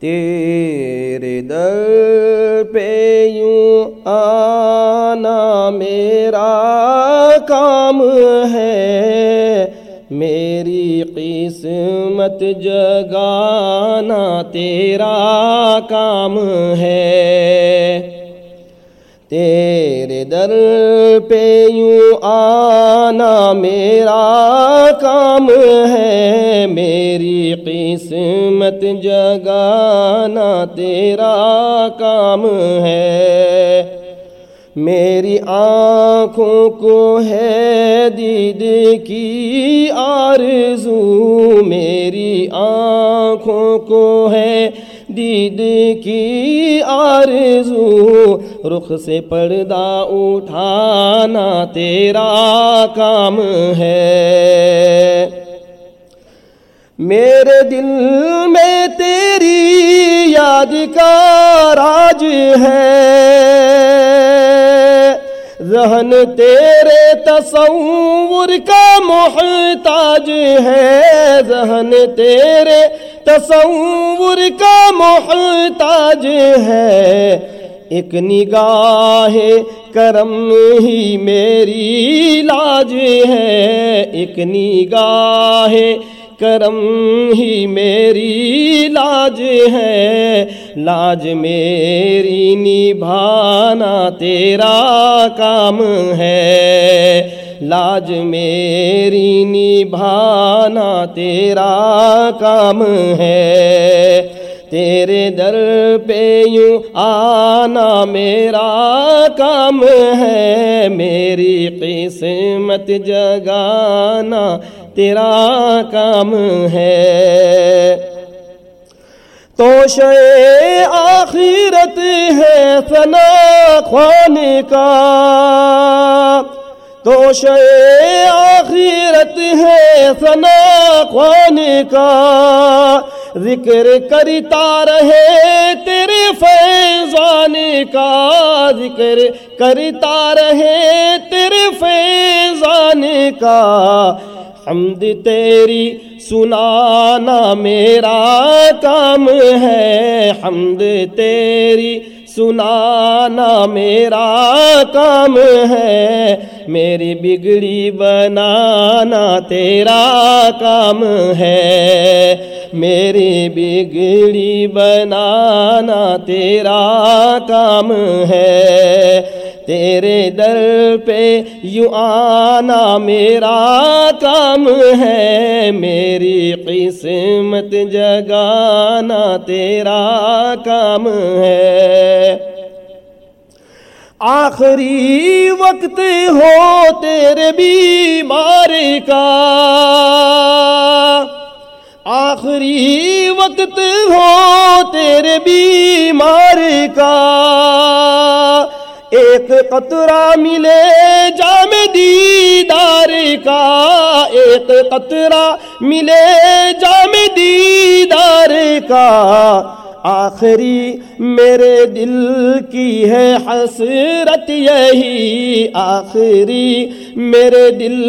تیرے در پہ یوں آنا میرا کام ہے۔ میری قسمت جگانا تیرا کام ہے۔ تیرے در پہ یوں آنا میرا کام ہے، میری قسمت جگانا تیرا کام ہے۔ میری آنکھوں کو ہے دید کی آرزو، میری آنکھوں کو ہے دید کی آرزو۔ رخ سے پردہ اٹھانا تیرا کام ہے۔ میرے دل میں تیری یاد کا راج ہے۔ ذہن تیرے تصور کا محتاج ہے۔ ذہن تیرے تصور کا محتاج ہے۔ ایک نگاہ کرم ہی میری لاج ہے۔ ایک نگاہ کرم ہی میری لاج ہے۔ لاج میری نبھانا تیرا کام ہے۔ لاج میری نبھانا تیرا کام ہے۔ تیرے در پہ یوں آنا میرا کام ہے، میری قسمت جگانا تیرا کام ہے۔ تو شے آخرت ہے ثنا خوان کا۔ تو شے آخرت ہے ثنا خوان کا۔ ذکر کرتا رہے، تیرے فیضان کا ذکر کرتا رہے، تیرے فیضان کا حمد تیری سنانا میرا کام ہے، حمد تیری سنانا میرا کام ہے، میری بگڑی بنانا تیرا کام ہے۔ میری بگڑی بنانا تیرا کام ہے۔ تیرے در پہ یوں آنا میرا کام ہے، میری قسمت جگانا تیرا کام ہے۔ آخری وقت ہو تیرے بیمار کا۔ آخری وقت ہو تیرے بیمار کا۔ قطرہ ملے جام دیدار کا، ایک قطرہ ملے جام دیدار کا۔ آخری میرے دل کی ہے حسرت یہی، آخری میرے دل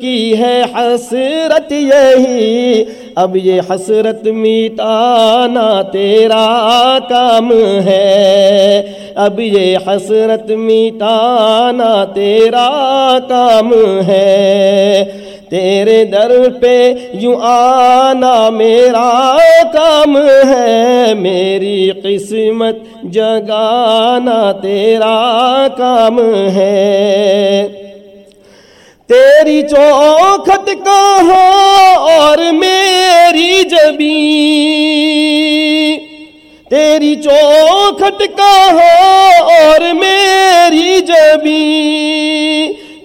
کی ہے حسرت یہی۔ اب یہ حسرت میٹانا تیرا کام ہے۔ اب یہ حسرت میٹانا تیرا کام ہے۔ تیرے در پہ یوں آنا میرا کام ہے۔ میری قسمت جگانا تیرا کام ہے۔ تیری چوکھٹ کہاں اور میری جبی تیری چوکھٹ کہاں اور میری جبی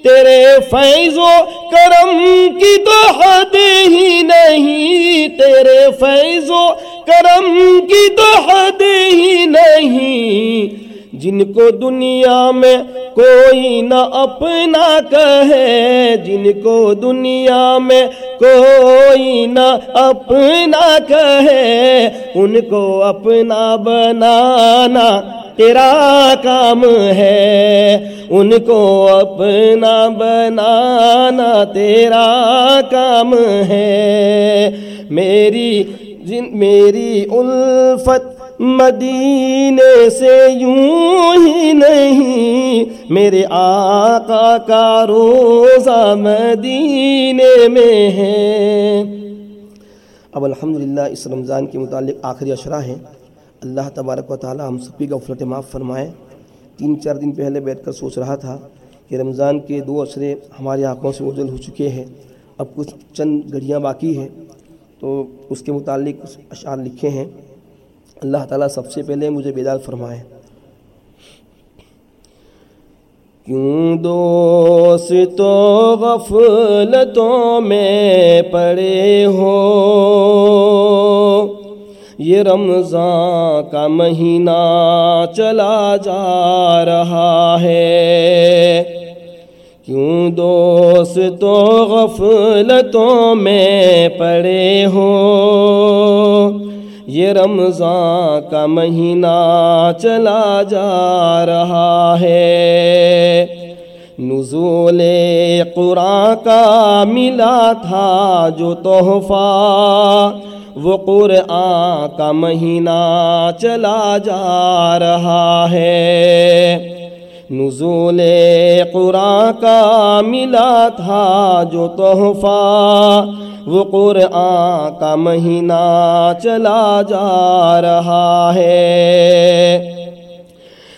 تیرے فیض و کرم کی تو حد ہی نہیں، تیرے فیض و کرم کی تو حد ہی نہیں۔ جن کو دنیا میں کوئی نہ اپنا کہے جن کو دنیا میں کوئی نہ اپنا کہے، ان کو اپنا بنانا تیرا کام ہے۔ ان کو اپنا بنانا تیرا کام ہے۔ میری جن، میری الفت مدینے سے یوں ہی نہیں، میرے آقا کا روزہ مدینے میں ہے۔ اب الحمدللہ، اس رمضان کے متعلق آخری اشرا ہے اللہ تبارک و تعالی ہم سبھی کا غفلت معاف فرمائے۔ تین چار دن پہلے بیٹھ کر سوچ رہا تھا کہ رمضان کے دو اشرے ہماری آنکھوں سے اوجل ہو چکے ہیں۔ اب کچھ چند گھڑیاں باقی ہیں۔ تو اس کے متعلق کچھ اشعار لکھے ہیں۔ اللہ تعالیٰ سب سے پہلے مجھے بیدار فرمائے۔ کیوں دوست تو غفلتوں میں پڑے ہو؟ یہ رمضان کا مہینہ چلا جا رہا ہے۔ کیوں دوست تو غفلتوں میں پڑے ہو؟ یہ رمضان کا مہینہ چلا جا رہا ہے۔ نزول قرآن کا ملا تھا جو تحفہ، وہ قرآن کا مہینہ چلا جا رہا ہے۔ نزول قرآن کا ملا تھا جو تحفہ وہ قرآن کا مہینہ چلا جا رہا ہے۔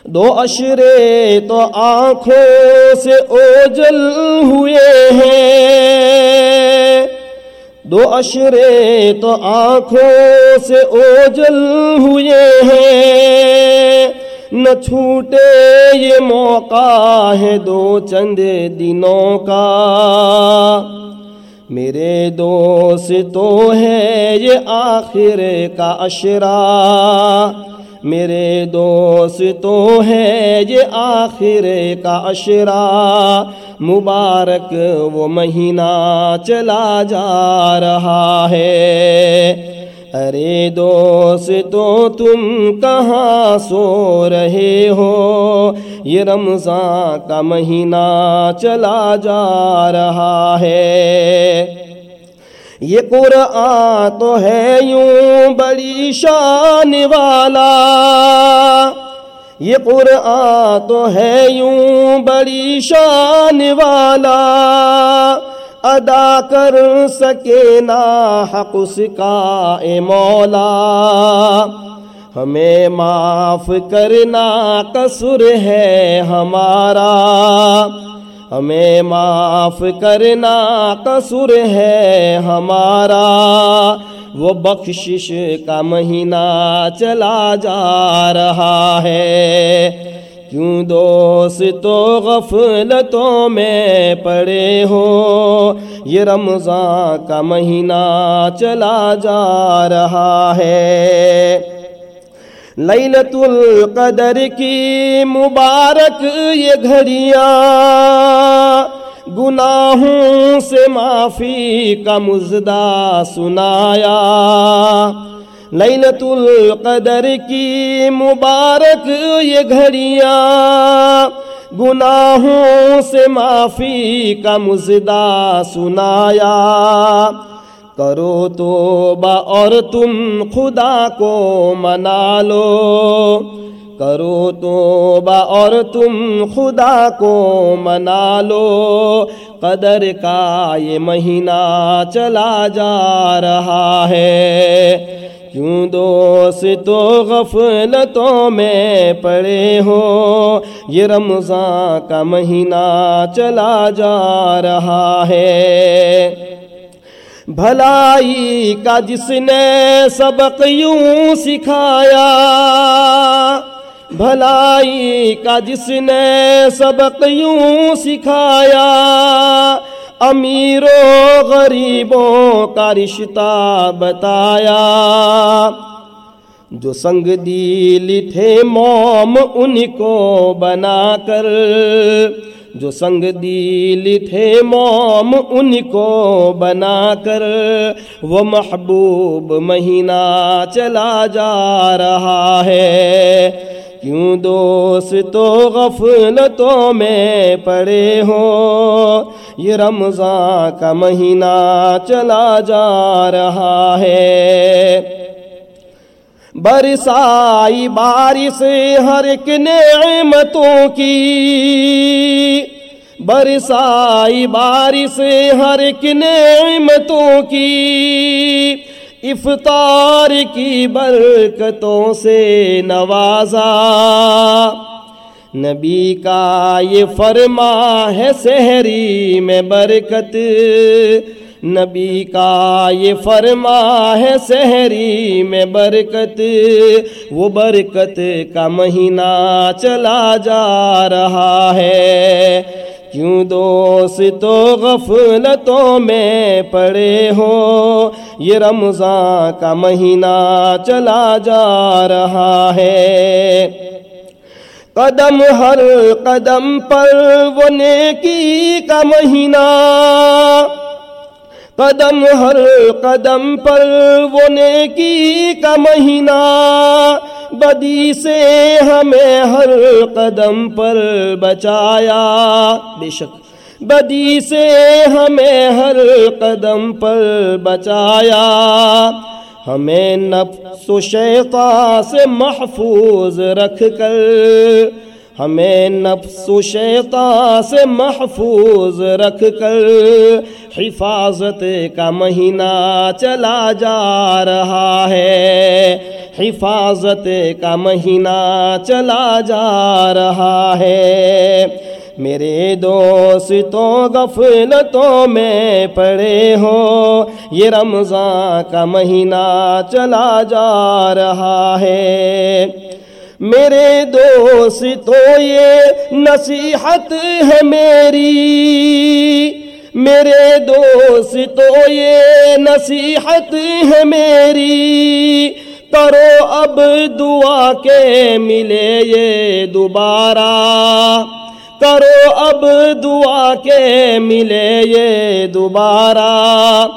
دو اشرے تو آنکھوں سے اوجل ہوئے ہیں۔ دو اشرے تو آنکھوں سے اوجل ہوئے ہیں۔ نہ چھوٹے یہ موقع ہے دو چند دنوں کا۔ میرے دوست تو ہے یہ آخر کا اشرا میرے دوست تو ہے یہ آخر کا اشرا مبارک وہ مہینہ چلا جا رہا ہے ارے دوست، تو تم کہاں سو رہے ہو؟ یہ رمضان کا مہینہ چلا جا رہا ہے۔ یہ قرآن تو ہے یوں بڑی شان والا۔ یہ قرآن تو ہے یوں بڑی شان والا۔ ادا کر سکے نا حق اس کا اے مولا۔ ہمیں معاف کرنا قصر ہے ہمارا۔ ہمیں معاف کرنا قصر ہے ہمارا۔ وہ بخشش کا مہینہ چلا جا رہا ہے۔ کیوں دوست تو غفلتوں میں پڑے ہو؟ یہ رمضان کا مہینہ چلا جا رہا ہے۔ لیلت القدر کی مبارک یہ گھڑیاں گناہوں سے معافی کا مزدہ سنایا۔ لیلت القدر کی مبارک یہ گھڑیاں گناہوں سے معافی کا مزدہ سنایا۔ کرو توبہ اور تم خدا کو منا لو۔ کرو توبہ اور تم خدا کو منا لو۔ قدر کا یہ مہینہ چلا جا رہا ہے۔ کیوں دوست تو غفلتوں میں پڑے ہو، یہ رمضان کا مہینہ چلا جا رہا ہے۔ بھلائی کا جس نے سبق یوں سکھایا، بھلائی کا جس نے سبق یوں سکھایا امیروں غریبوں کا رشتہ بتایا۔ جو سنگ دیل تھے موم ان کو بنا کر۔ جو سنگ دیل تھے موم ان کو بنا کر۔ وہ محبوب مہینہ چلا جا رہا ہے۔ کیوں دوست تو غفلتوں میں پڑے ہو؟ یہ رمضان کا مہینہ چلا جا رہا ہے۔ برسائی بارش ہر ایک نعمتوں کی۔ برسائی بارش ہر ایک نعمتوں کی۔ افطار کی برکتوں سے نوازا۔ نبی کا یہ فرما ہے سحری میں برکت۔ نبی کا یہ فرما ہے سحری میں برکت۔ وہ برکت کا مہینہ چلا جا رہا ہے۔ کیوں دوست تو غفلتوں میں پڑے ہو، یہ رمضان کا مہینہ چلا جا رہا ہے۔ قدم ہر قدم پر وہ نیکی کا مہینہ۔ قدم ہر قدم پر وہ نیکی کا مہینہ بدی سے ہمیں ہر قدم پر بچایا۔ بے شک۔ بدی سے ہمیں ہر قدم پر بچایا۔ ہمیں نفس و شیطان سے محفوظ رکھ کر ہمیں نفس و شیطان سے محفوظ رکھ کر حفاظت کا مہینہ چلا جا رہا ہے۔ حفاظت کا مہینہ چلا جا رہا ہے۔ میرے دوستوں، غفلتوں میں پڑے ہو۔ یہ رمضان کا مہینہ چلا جا رہا ہے۔ میرے دوست تو یہ نصیحت ہے میری۔ میرے دوست تو یہ نصیحت ہے میری۔ کرو اب دعا کے ملے یہ دوبارہ۔ کرو اب دعا کے ملے یہ دوبارہ۔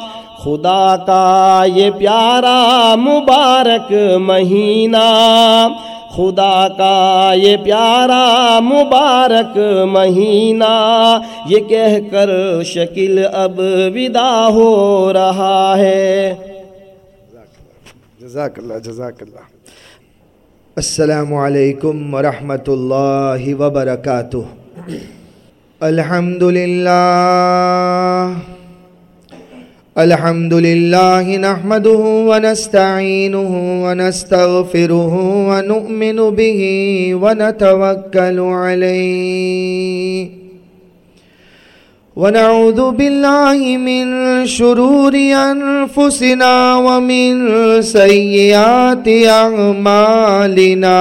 خدا کا یہ پیارا مبارک مہینہ۔ خدا کا یہ پیارا مبارک مہینہ، یہ کہہ کر شکل اب ودا ہو رہا ہے۔ جزاک اللہ جزاک اللہ۔ السلام علیکم ورحمۃ اللہ وبرکاتہ۔ الحمد للہ الحمد لله نحمده ونستعينه ونستغفره ونؤمن به ونتوكل عليه ونعوذ بالله من شرور أنفسنا ومن سيئات أعمالنا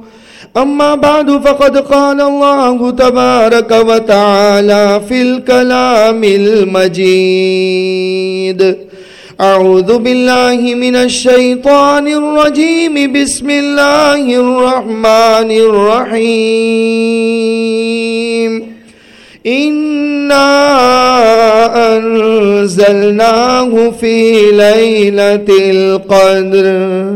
أما بعد فقد قال الله تبارك وتعالى في الكلام المجيد. أعوذ بالله من الشيطان الرجيم. بسم الله الرحمن الرحيم. إنا أنزلناه في ليلة القدر.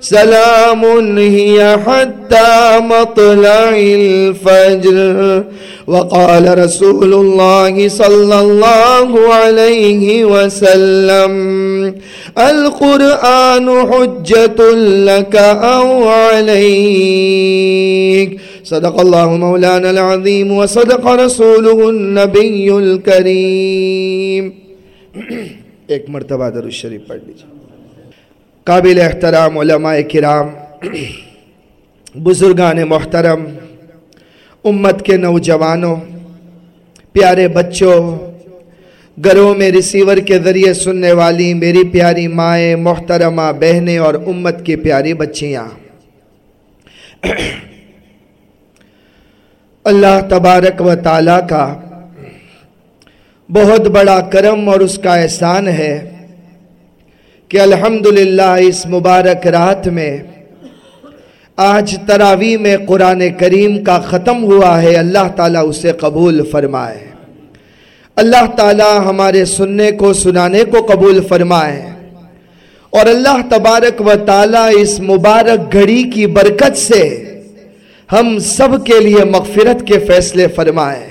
سلام هي حتى مطلع الفجر. وقال رسول الله صلى الله عليه وسلم، القرآن حجة لك أو عليك. صدق الله مولانا العظيم وصدق رسوله النبي الكريم. ایک مرتبہ در الشریف پڑھ لیجیے قابل احترام علماء کرام، بزرگان محترم، امت کے نوجوانوں، پیارے بچوں، گھروں میں ریسیور کے ذریعے سننے والی میری پیاری مائیں، محترمہ بہنیں اور امت کی پیاری بچیاں۔ اللہ تبارک و تعالیٰ کا بہت بڑا کرم اور اس کا احسان ہے۔ کہ الحمدللہ اس مبارک رات میں آج تراوی میں قرآن کریم کا ختم ہوا ہے، اللہ تعالیٰ اسے قبول فرمائے۔ اللہ تعالیٰ ہمارے سننے کو، سنانے کو قبول فرمائے۔ اور اللہ تبارک و تعالیٰ اس مبارک گھڑی کی برکت سے ہم سب کے لیے مغفرت کے فیصلے فرمائے۔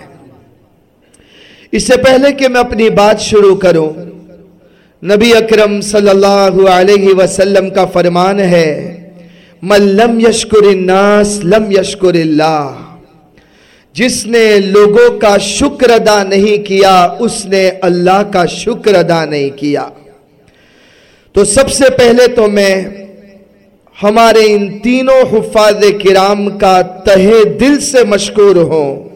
اس سے پہلے کہ میں اپنی بات شروع کروں نبی اکرم صلی اللہ علیہ وسلم کا فرمان ہے، من لم یشکر الناس لم یشکر اللہ جس نے لوگوں کا شکر ادا نہیں کیا، اس نے اللہ کا شکر ادا نہیں کیا۔ تو سب سے پہلے تو میں ہمارے ان تینوں حفاظ کرام کا تہے دل سے مشکور ہوں۔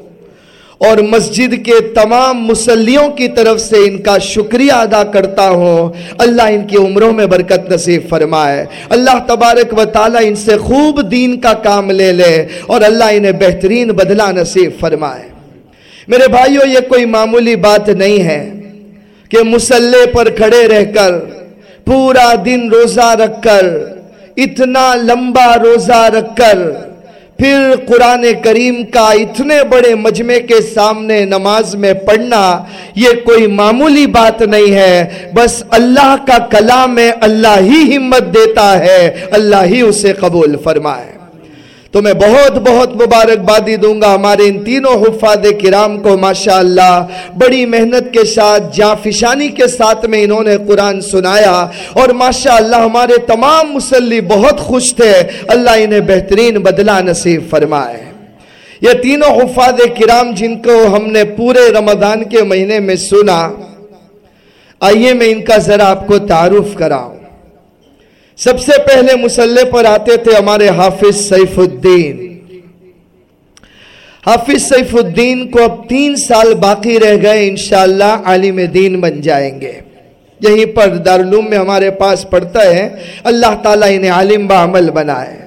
اور مسجد کے تمام مسلیوں کی طرف سے ان کا شکریہ ادا کرتا ہوں۔ اللہ ان کی عمروں میں برکت نصیب فرمائے۔ اللہ تبارک و تعالی ان سے خوب دین کا کام لے لے اور اللہ انہیں بہترین بدلہ نصیب فرمائے۔ میرے بھائیوں یہ کوئی معمولی بات نہیں ہے کہ مسلح پر کھڑے رہ کر پورا دن روزہ رکھ کر، اتنا لمبا روزہ رکھ کر پھر قرآن کریم کا اتنے بڑے مجمع کے سامنے نماز میں پڑھنا یہ کوئی معمولی بات نہیں ہے۔ بس اللہ کا کلام ہے، اللہ ہی ہمت دیتا ہے، اللہ ہی اسے قبول فرمائے۔ تو میں بہت بہت مبارکبادی دوں گا ہمارے ان تینوں حفاظ کرام کو، ماشاءاللہ، بڑی محنت کے ساتھ جاں فشانی کے ساتھ میں انہوں نے قرآن سنایا۔ اور ماشاءاللہ، ہمارے تمام مسلی بہت خوش تھے۔ اللہ انہیں بہترین بدلہ نصیب فرمائے۔ یہ تینوں حفاظ کرام جن کو ہم نے پورے رمضان کے مہینے میں سنا، آئیے میں ان کا ذرا آپ کو تعارف کراؤں۔ سب سے پہلے مسلح پر آتے تھے ہمارے حافظ سیف الدین۔ حافظ سیف الدین کو اب تین سال باقی رہ گئے، انشاءاللہ عالم دین بن جائیں گے۔ یہیں پر دارالعلوم میں ہمارے پاس پڑھتا ہے، اللہ تعالیٰ انہیں عالم بعمل بنائے۔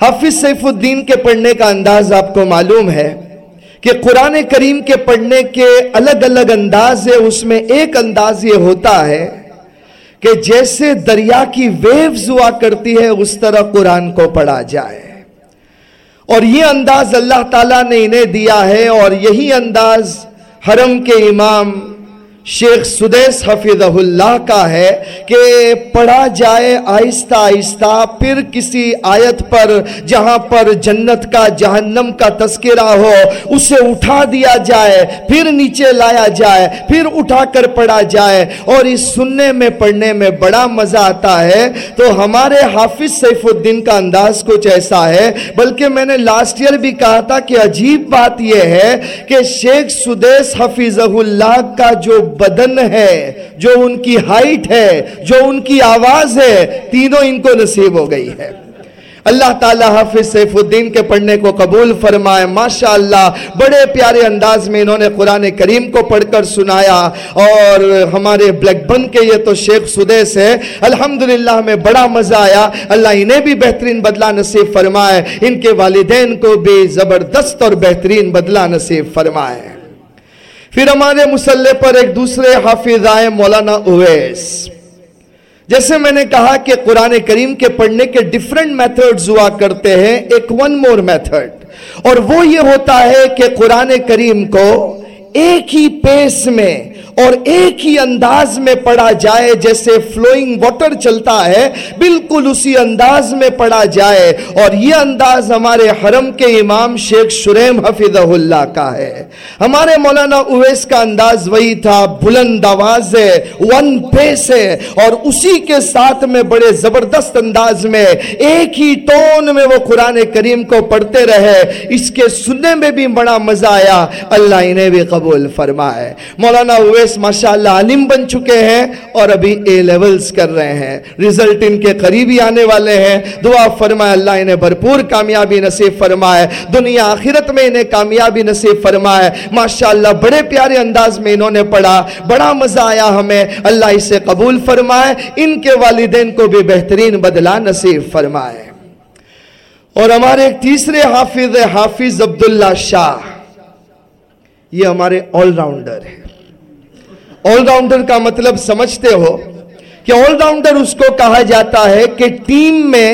حافظ سیف الدین کے پڑھنے کا انداز آپ کو معلوم ہے کہ قرآن کریم کے پڑھنے کے الگ الگ انداز ہے، اس میں ایک انداز یہ ہوتا ہے کہ جیسے دریا کی ویوز ہوا کرتی ہے، اس طرح قرآن کو پڑھا جائے۔ اور یہ انداز اللہ تعالیٰ نے انہیں دیا ہے، اور یہی انداز حرم کے امام شیخ سدیس حفظ اللہ کا ہے کہ پڑھا جائے آہستہ آہستہ، پھر کسی آیت پر جہاں پر جنت کا، جہنم کا تذکرہ ہو، اسے اٹھا دیا جائے، پھر نیچے لایا جائے، پھر اٹھا کر پڑھا جائے۔ اور اس سننے میں، پڑھنے میں بڑا مزہ آتا ہے۔ تو ہمارے حافظ سیف الدین کا انداز کچھ ایسا ہے۔ بلکہ میں نے لاسٹ ایئر بھی کہا تھا کہ عجیب بات یہ ہے کہ شیخ سدیس حفظ اللہ کا جو بدن ہے، جو ان کی ہائٹ ہے، جو ان کی آواز ہے، تینوں ان کو نصیب ہو گئی ہے۔ اللہ تعالیٰ حافظ سیف الدین کے پڑھنے کو قبول فرمائے، ماشاءاللہ، بڑے پیارے انداز میں انہوں نے قرآن کریم کو پڑھ کر سنایا۔ اور ہمارے بلیک بن کے یہ تو شیخ سدیس ہے، الحمدللہ ہمیں بڑا مزہ آیا۔ اللہ انہیں بھی بہترین بدلہ نصیب فرمائے، ان کے والدین کو بھی زبردست اور بہترین بدلہ نصیب فرمائے۔ پھر ہمارے مسلح پر ایک دوسرے حافظ آئے مولانا اویس۔ جیسے میں نے کہا کہ قرآن کریم کے پڑھنے کے ڈیفرنٹ میتھڈز ہوا کرتے ہیں، ایک ون مور میتھڈ اور وہ یہ ہوتا ہے کہ قرآن کریم کو ایک ہی پیس میں اور ایک ہی انداز میں پڑھا جائے جیسے فلوئنگ واٹر چلتا ہے، بالکل اسی انداز میں پڑھا جائے۔ اور یہ انداز ہمارے حرم کے امام شیخ شریم حفظ اللہ کا ہے۔ ہمارے مولانا اویس کا انداز وہی تھا، بلند آواز ہے ون پیس ہے۔ اور اسی کے ساتھ میں بڑے زبردست انداز میں ایک ہی ٹون میں وہ قرآن کریم کو پڑھتے رہے۔ اس کے سننے میں بھی بڑا مزہ آیا۔ اللہ انہیں بھی قبول فرمائے۔ مولانا اویس ایس ماشاءاللہ علم بن چکے ہیں اور ابھی اے لیولز کر رہے ہیں ریزلٹ ان کے قریبی آنے والے ہیں دعا فرمائے اللہ انہیں بھرپور کامیابی نصیب فرمائے دنیا آخرت میں انہیں کامیابی نصیب فرمائے ماشاءاللہ بڑے پیارے انداز میں انہوں نے پڑھا بڑا مزہ آیا ہمیں اللہ اسے قبول فرمائے ان کے والدین کو بھی بہترین بدلہ نصیب فرمائے اور ہمارے ایک تیسرے حافظ حافظ عبداللہ شاہ یہ ہمارے آل راؤنڈر ہیں آل راؤنڈر کا مطلب سمجھتے ہو کہ آل راؤنڈر اس کو کہا جاتا ہے کہ ٹیم میں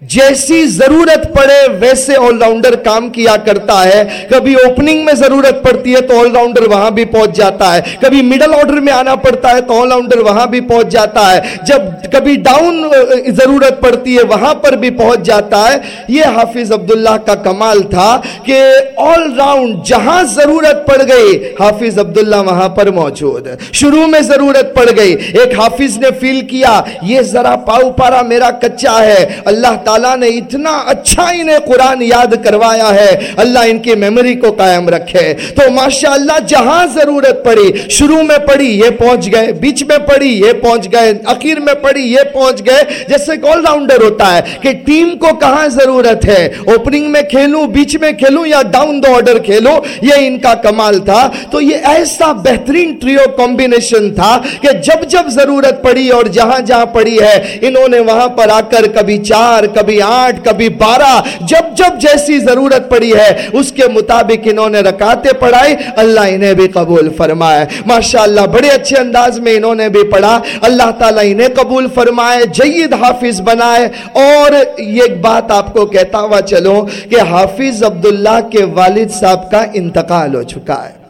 جیسی ضرورت پڑے ویسے آل راؤنڈر کام کیا کرتا ہے۔ کبھی اوپننگ میں ضرورت پڑتی ہے تو آل راؤنڈر وہاں بھی پہنچ جاتا ہے۔ کبھی مڈل آرڈر میں آنا پڑتا ہے تو آل راؤنڈر وہاں بھی پہنچ جاتا ہے۔ جب کبھی ڈاؤن ضرورت پڑتی ہے وہاں پر بھی پہنچ جاتا ہے۔ یہ حافظ عبداللہ کا کمال تھا کہ آل راؤنڈ جہاں ضرورت پڑ گئی، حافظ عبداللہ وہاں پر موجود۔ شروع میں ضرورت پڑ گئی، ایک حافظ نے فیل کیا، یہ ذرا پاؤ پارا میرا کچا ہے، اللہ تعالیٰ نے اتنا اچھا انہیں قرآن یاد کروایا ہے، اللہ ان کی میموری کو قائم رکھے۔ تو ماشاءاللہ جہاں ضرورت پڑی، شروع میں پڑی، یہ پہنچ گئے، بیچ میں پڑی، یہ پہنچ گئے، اخیر میں پڑی، یہ پہنچ گئے۔ جیسے کال راؤنڈر ہوتا ہے کہ ٹیم کو کہاں ضرورت ہے؟ اوپننگ میں کھیلوں، بیچ میں کھیلوں یا ڈاؤن دو آرڈر کھیلوں؟ یہ ان کا کمال تھا۔ تو یہ ایسا بہترین ٹریو کمبینیشن تھا کہ جب جب ضرورت پڑی اور جہاں جہاں پڑی ہے، انہوں نے وہاں پر آ کر کبھی چار کبھی آٹھ، کبھی بارہ، جب جب جیسی ضرورت پڑی ہے، اس کے مطابق انہوں نے رکاتے پڑھائی، اللہ انہیں بھی قبول فرمائے۔ ماشاءاللہ، بڑے اچھے انداز میں انہوں نے بھی پڑھا۔ اللہ تعالیٰ انہیں قبول فرمائے، جید حافظ بنائے۔ اور یہ بات آپ کو کہتا ہوا چلو کہ حافظ عبداللہ کے والد صاحب کا انتقال ہو چکا ہے۔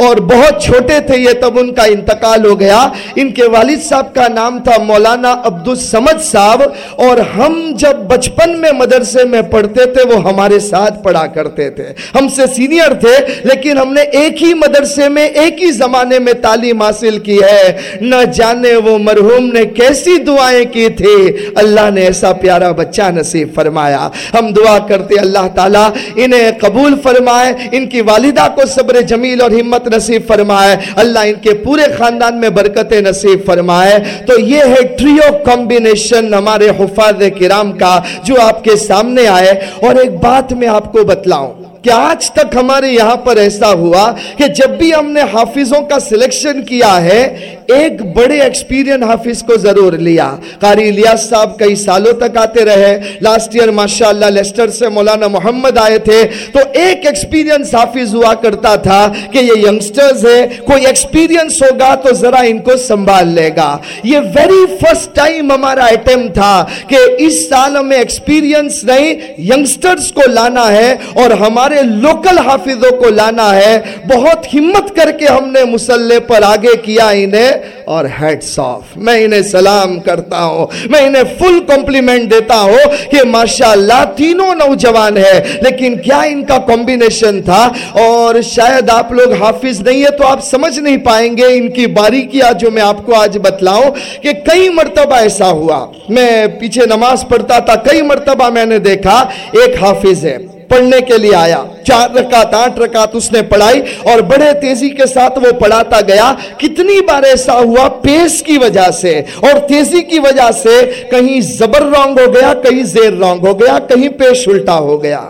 اور بہت چھوٹے تھے یہ تب ان کا انتقال ہو گیا۔ ان کے والد صاحب کا نام تھا مولانا عبد السمد صاحب، اور ہم جب بچپن میں مدرسے میں پڑھتے تھے، وہ ہمارے ساتھ پڑھا کرتے تھے۔ ہم سے سینئر تھے، لیکن ہم نے ایک ہی مدرسے میں، ایک ہی زمانے میں تعلیم حاصل کی ہے۔ نہ جانے وہ مرحوم نے کیسی دعائیں کی تھی۔ اللہ نے ایسا پیارا بچہ نصیب فرمایا۔ ہم دعا کرتے، اللہ تعالیٰ انہیں قبول فرمائے۔ ان کی والدہ کو صبر جمیل اور ہمت نصیب فرمائے۔ اللہ ان کے پورے خاندان میں برکت نصیب فرمائے۔ تو یہ ہے ٹریو کمبینیشن ہمارے حفاظ کرام کا جو آپ کے سامنے آئے۔ اور ایک بات میں آپ کو بتلاؤں۔ کہ آج تک ہمارے یہاں پر ایسا ہوا کہ جب بھی ہم نے حافظوں کا سلیکشن کیا ہے، ایک بڑے ایکسپیرین حافظ کو ضرور لیا۔ قاری الیاس صاحب کئی سالوں تک آتے رہے۔ لاسٹ ایئر ماشاءاللہ لیسٹر سے مولانا محمد آئے تھے۔ تو ایک ایکسپیرینس حافظ ہوا کرتا تھا کہ یہ ینگسٹرز ہے، کوئی ایکسپیرینس ہوگا تو ذرا ان کو سنبھال لے گا۔ یہ ویری فرسٹ ٹائم ہمارا ایٹم تھا کہ اس سال ہمیں ایکسپیرینس نہیں ینگسٹرز کو لانا ہے اور ہمارے ہمارے لوکل حافظوں کو لانا ہے۔ بہت ہمت کر کے ہم نے مسلح پر آگے کیا انہیں۔ اور ہیڈ صاف میں انہیں سلام کرتا ہوں۔ میں انہیں فل کمپلیمنٹ دیتا ہوں کہ ماشاءاللہ تینوں نوجوان ہے لیکن کیا ان کا کمبینیشن تھا؟ اور شاید آپ لوگ حافظ نہیں ہے تو آپ سمجھ نہیں پائیں گے ان کی باریکیاں جو میں آپ کو آج بتلاؤں کہ کئی مرتبہ ایسا ہوا۔ میں پیچھے نماز پڑھتا تھا، کئی مرتبہ میں نے دیکھا، ایک حافظ ہے۔ پڑھنے کے لیے آیا۔ چار رکعت، آٹھ رکعت اس نے پڑھائی اور بڑے تیزی کے ساتھ وہ پڑھاتا گیا۔ کتنی بار ایسا ہوا؟ پیس کی وجہ سے۔ اور تیزی کی وجہ سے کہیں زبر رونگ ہو گیا، کہیں زیر رونگ ہو گیا، کہیں پیش الٹا ہو گیا۔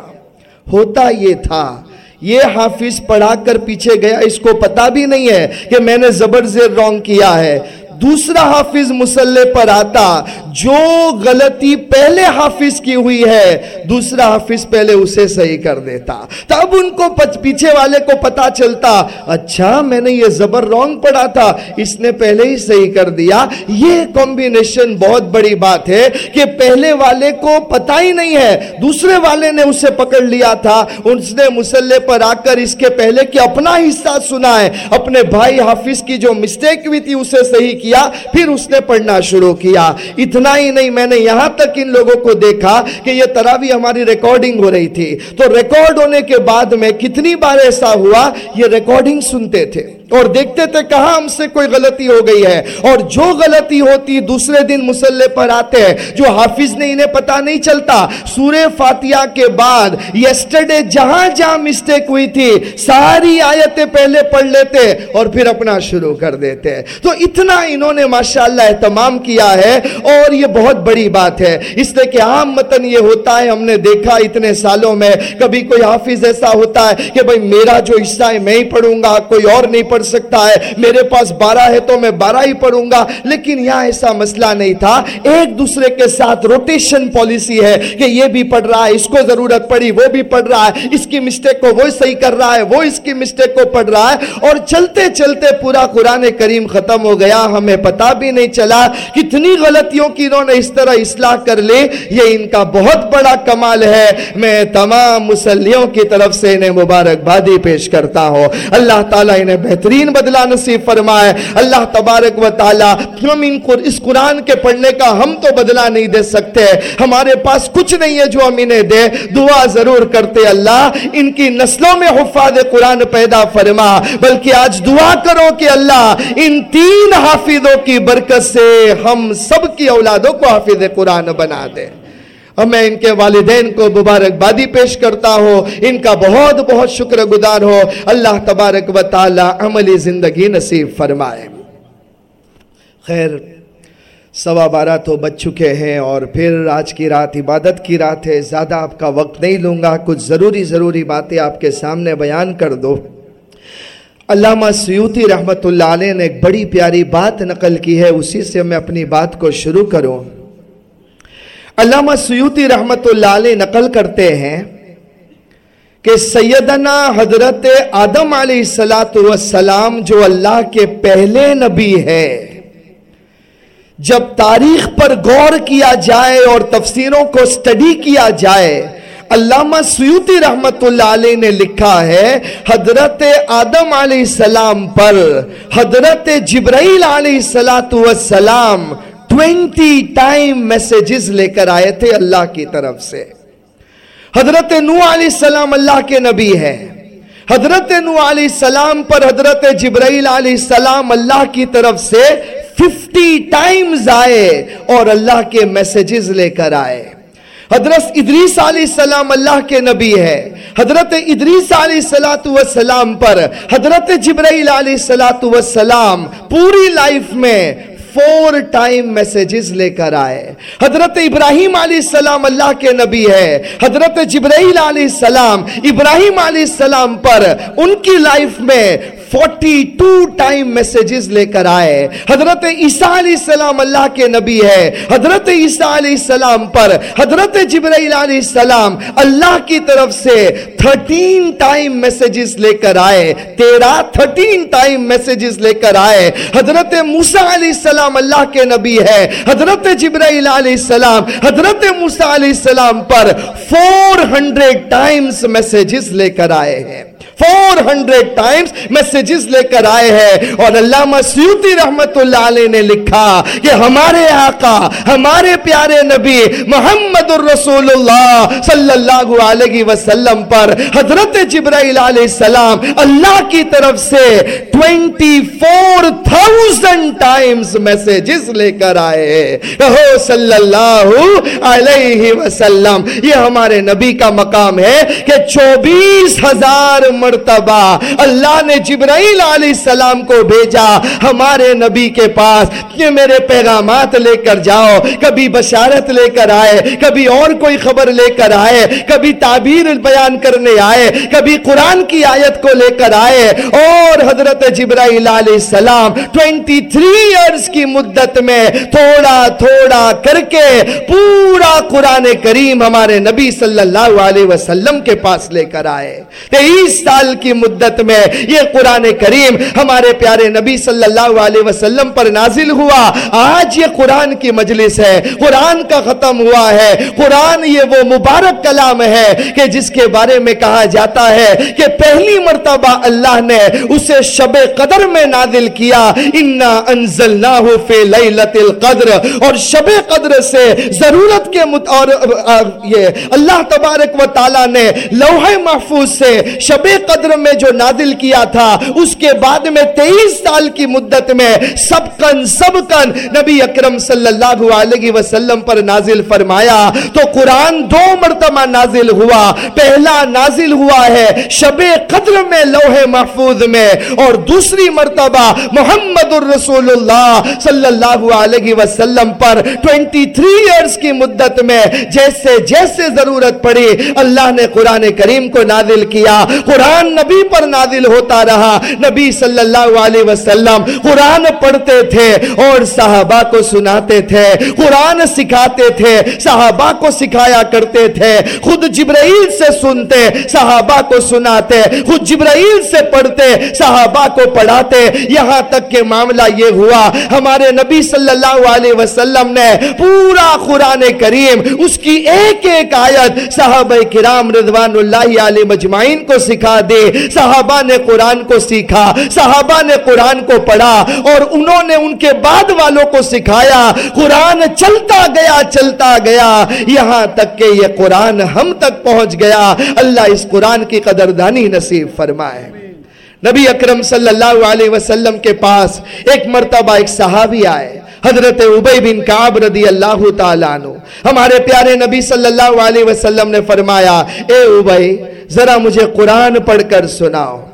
ہوتا یہ تھا۔ یہ حافظ پڑھا کر پیچھے گیا۔ اس کو پتا بھی نہیں ہے کہ میں نے زبر زیر رونگ کیا ہے۔ دوسرا حافظ مسلح پر آتا جو غلطی پہلے حافظ کی ہوئی ہے، دوسرا حافظ پہلے اسے صحیح کر دیتا۔ تب ان کو پیچھے والے کو پتا چلتا اچھا میں نے یہ زبر رونگ پڑا تھا، اس نے پہلے ہی صحیح کر دیا۔ یہ کمبینیشن بہت بڑی بات ہے کہ پہلے والے کو پتا ہی نہیں ہے۔ دوسرے والے نے اسے پکڑ لیا تھا، اس نے مسلح پر آ کر اس کے پہلے کہ اپنا حصہ سنا ہے۔ اپنے بھائی حافظ کی جو مسٹیک بھی تھی، اسے صحیح کیا۔ پھر اس نے پڑھنا شروع کیا۔ اتنا ہی نہیں، میں نے یہاں تک ان لوگوں کو دیکھا کہ یہ تراوی ہماری ریکارڈنگ ہو رہی تھی۔ تو ریکارڈ ہونے کے بعد میں کتنی بار ایسا ہوا، یہ ریکارڈنگ سنتے تھے۔ اور دیکھتے تھے کہاں ہم سے کوئی غلطی ہو گئی ہے۔ اور جو غلطی ہوتی دوسرے دن مسلح پر آتے ہیں، جو حافظ نے انہیں پتا نہیں چلتا۔ سورہ فاتحہ کے بعد یسٹرڈے جہاں جہاں مسٹیک ہوئی تھی، ساری آیتیں پہلے پڑھ لیتے اور پھر اپنا شروع کر دیتے۔ تو اتنا انہوں نے ماشاءاللہ اہتمام کیا ہے، اور یہ بہت بڑی بات ہے۔ اس لیے کہ عام متن یہ ہوتا ہے، ہم نے دیکھا اتنے سالوں میں، کبھی کوئی حافظ ایسا ہوتا ہے کہ بھائی میرا جو حصہ ہے، میں ہی پڑھوں گا، کوئی اور نہیں پڑھ سکتا ہے۔ میرے پاس بارہ ہے تو میں بارہ ہی پڑھوں گا۔ لیکن یہاں ایسا مسئلہ نہیں تھا۔ ایک دوسرے کے ساتھ روٹیشن پالیسی ہے کہ یہ بھی پڑھ رہا ہے، اس کو ضرورت پڑی، وہ بھی پڑھ رہا ہے۔ اس کی مسٹیک کو وہ صحیح کر رہا ہے، وہ اس کی مسٹیک کو پڑھ رہا ہے۔ اور چلتے چلتے پورا قرآن کریم ختم ہو گیا۔ ہمیں پتا بھی نہیں چلا کتنی غلطیوں کی انہوں نے اس طرح اصلاح کر لی۔ یہ ان کا بہت بڑا کمال ہے۔ میں تمام مسلیوں کی طرف سے انہیں مبارک بادی پیش کرتا ہوں۔ اللہ تعالیٰ انہیں بہتر بہترین بدلہ نصیب فرمائے۔ اللہ تبارک و تعالیٰ ہم ان کو اس قرآن کے پڑھنے کا ہم تو بدلہ نہیں دے سکتے۔ ہمارے پاس کچھ نہیں ہے جو ہم انہیں دے دعا ضرور کرتے اللہ۔ ان کی نسلوں میں حفاظ قرآن پیدا فرما۔ بلکہ آج دعا کرو کہ اللہ ان تین حافظوں کی برکت سے ہم سب کی اولادوں کو حافظ قرآن بنا دے۔ اور میں ان کے والدین کو مبارک بادی پیش کرتا ہوں۔ ان کا بہت بہت شکر گزار ہو اللہ تبارک و تعالی عملی زندگی نصیب فرمائے۔ خیر، سوا بارہ تو بچ چکے ہیں اور پھر آج کی رات عبادت کی رات ہے۔ زیادہ آپ کا وقت نہیں لوں گا۔ کچھ ضروری ضروری باتیں آپ کے سامنے بیان کر دو۔ علامہ سیوتی رحمت اللہ علیہ نے ایک بڑی پیاری بات نقل کی ہے۔ اسی سے میں اپنی بات کو شروع کروں۔ علامہ سیوتی رحمت اللہ علیہ نقل کرتے ہیں کہ سیدنا حضرت آدم علیہ السلام جو اللہ کے پہلے نبی ہے جب تاریخ پر غور کیا جائے اور تفسیروں کو سٹڈی کیا جائے، علامہ سیوتی رحمت اللہ علیہ نے لکھا ہے، حضرت آدم علیہ السلام پر حضرت جبرائیل علیہ السلام ٹوینٹی ٹائم میسیجز لے کر آئے تھے اللہ کی طرف سے حضرت نو علیہ السلام اللہ کے نبی ہے حضرت نو علیہ السلام پر حضرت جبرائیل علیہ السلام اللہ کی طرف سے ففٹی ٹائمز آئے اور اللہ کے میسیجز لے کر آئے حضرت ادریس علیہ السلام اللہ کے نبی ہے حضرت ادریس علیہ السلام پر حضرت جبرائیل علیہ السلام پوری لائف میں فور ٹائم میسیجز لے کر آئے۔ حضرت ابراہیم علیہ السلام اللہ کے نبی ہے۔ حضرت جبرائیل علیہ السلام ابراہیم علیہ السلام پر ان کی لائف میں فورٹی ٹو ٹائم میسیجز لے کر آئے۔ حضرت عیسیٰ علیہ السلام اللہ کے نبی ہے۔ حضرت عیسیٰ علیہ السلام پر، حضرت جبرائیل علیہ السلام اللہ کی طرف سے تھرٹین ٹائم میسیجز لے کر آئے۔ تیرہ، تھرٹین ٹائم میسیجز لے کر آئے۔ حضرت موسیٰ علیہ السلام اللہ کے نبی ہے۔ حضرت جبرائیل علیہ السلام، حضرت موسیٰ علیہ السلام پر فور ہنڈریڈ ٹائمز میسیجز لے کر آئے ہیں۔ فور ہنڈریڈ ٹائمز میسیجز لے کر آئے ہیں اور اللہ سیوتی رحمت اللہ علیہ نے لکھا کہ ہمارے آقا ہمارے پیارے نبی محمد الرسول اللہ صلی اللہ علیہ وسلم پر حضرت جبرائیل علیہ السلام اللہ کی طرف سے twenty four thousand times messages لے کر آئے رہو صلی اللہ علیہ وسلم یہ ہمارے نبی کا مقام ہے کہ چوبیس ہزار مرد مرتبہ اللہ نے جبرائیل علیہ السلام کو بھیجا، ہمارے نبی کے پاس کہ میرے پیغامات لے کر جاؤ، کبھی بشارت لے کر آئے، کبھی اور کوئی خبر لے کر آئے، کبھی تعبیر بیان کرنے آئے، کبھی قرآن کی آیت کو لے کر آئے۔ اور حضرت جبرائیل علیہ السلام ٹوینٹی تھری ایئرز کی مدت میں تھوڑا تھوڑا کر کے پورا قرآن کریم ہمارے نبی صلی اللہ علیہ وسلم کے پاس لے کر آئے۔ تیئیس سال کی مدت میں یہ قرآن کریم ہمارے پیارے نبی صلی اللہ علیہ وسلم پر نازل ہوا۔ آج یہ قرآن کی مجلس ہے۔ قرآن کا ختم ہوا ہے۔ قرآن یہ وہ مبارک کلام ہے کہ جس کے بارے میں کہا جاتا ہے کہ پہلی مرتبہ اللہ نے اسے شب قدر میں نازل کیا۔ انا انزلناہ فی لیلت القدر۔ اور شب قدر سے ضرورت کے مت اور یہ اللہ تبارک و تعالی نے لوح محفوظ سے شب قدر میں جو نازل کیا تھا، اس کے بعد میں تیئیس سال کی مدت میں سب کن سب کن نبی اکرم صلی اللہ علیہ وسلم پر نازل فرمایا۔ تو قرآن دو مرتبہ نازل ہوا۔ پہلا نازل ہوا ہے شب قدر میں، لوح محفوظ میں۔ اور دوسری مرتبہ محمد الرسول اللہ صلی اللہ علیہ وسلم پر ٹوینٹی تھری ایئرز کی مدت میں جیسے جیسے ضرورت پڑی، اللہ نے قرآن کریم کو نازل کیا۔ قرآن نبی پر نازل ہوتا رہا۔ نبی صلی اللہ علیہ وسلم قرآن پڑھتے تھے اور صحابہ کو سناتے تھے، قرآن سکھاتے تھے، صحابہ کو سکھایا کرتے تھے۔ خود جبرائیل سے سنتے، صحابہ کو سناتے۔ خود جبرائیل سے پڑھتے، صحابہ کو پڑھاتے۔ یہاں تک کہ معاملہ یہ ہوا، ہمارے نبی صلی اللہ علیہ وسلم نے پورا قرآن کریم، اس کی ایک ایک آیت صحابہ کرام رضوان اللہ علیہ مجمعین کو سکھا دے۔ صحابہ نے قرآن کو سیکھا، صحابہ نے قرآن کو پڑھا اور انہوں نے ان کے بعد والوں کو سکھایا۔ قرآن چلتا گیا چلتا گیا۔ یہاں تک کہ یہ قرآن ہم تک پہنچ گیا۔ اللہ اس قرآن کی قدردانی نصیب فرمائے۔ نبی اکرم صلی اللہ علیہ وسلم کے پاس ایک مرتبہ ایک صحابی آئے، حضرت عبی بن کعب رضی اللہ تعالیٰ عنہ۔ ہمارے پیارے نبی صلی اللہ علیہ وسلم نے فرمایا، اے عبی ذرا مجھے قرآن پڑھ کر سناؤ۔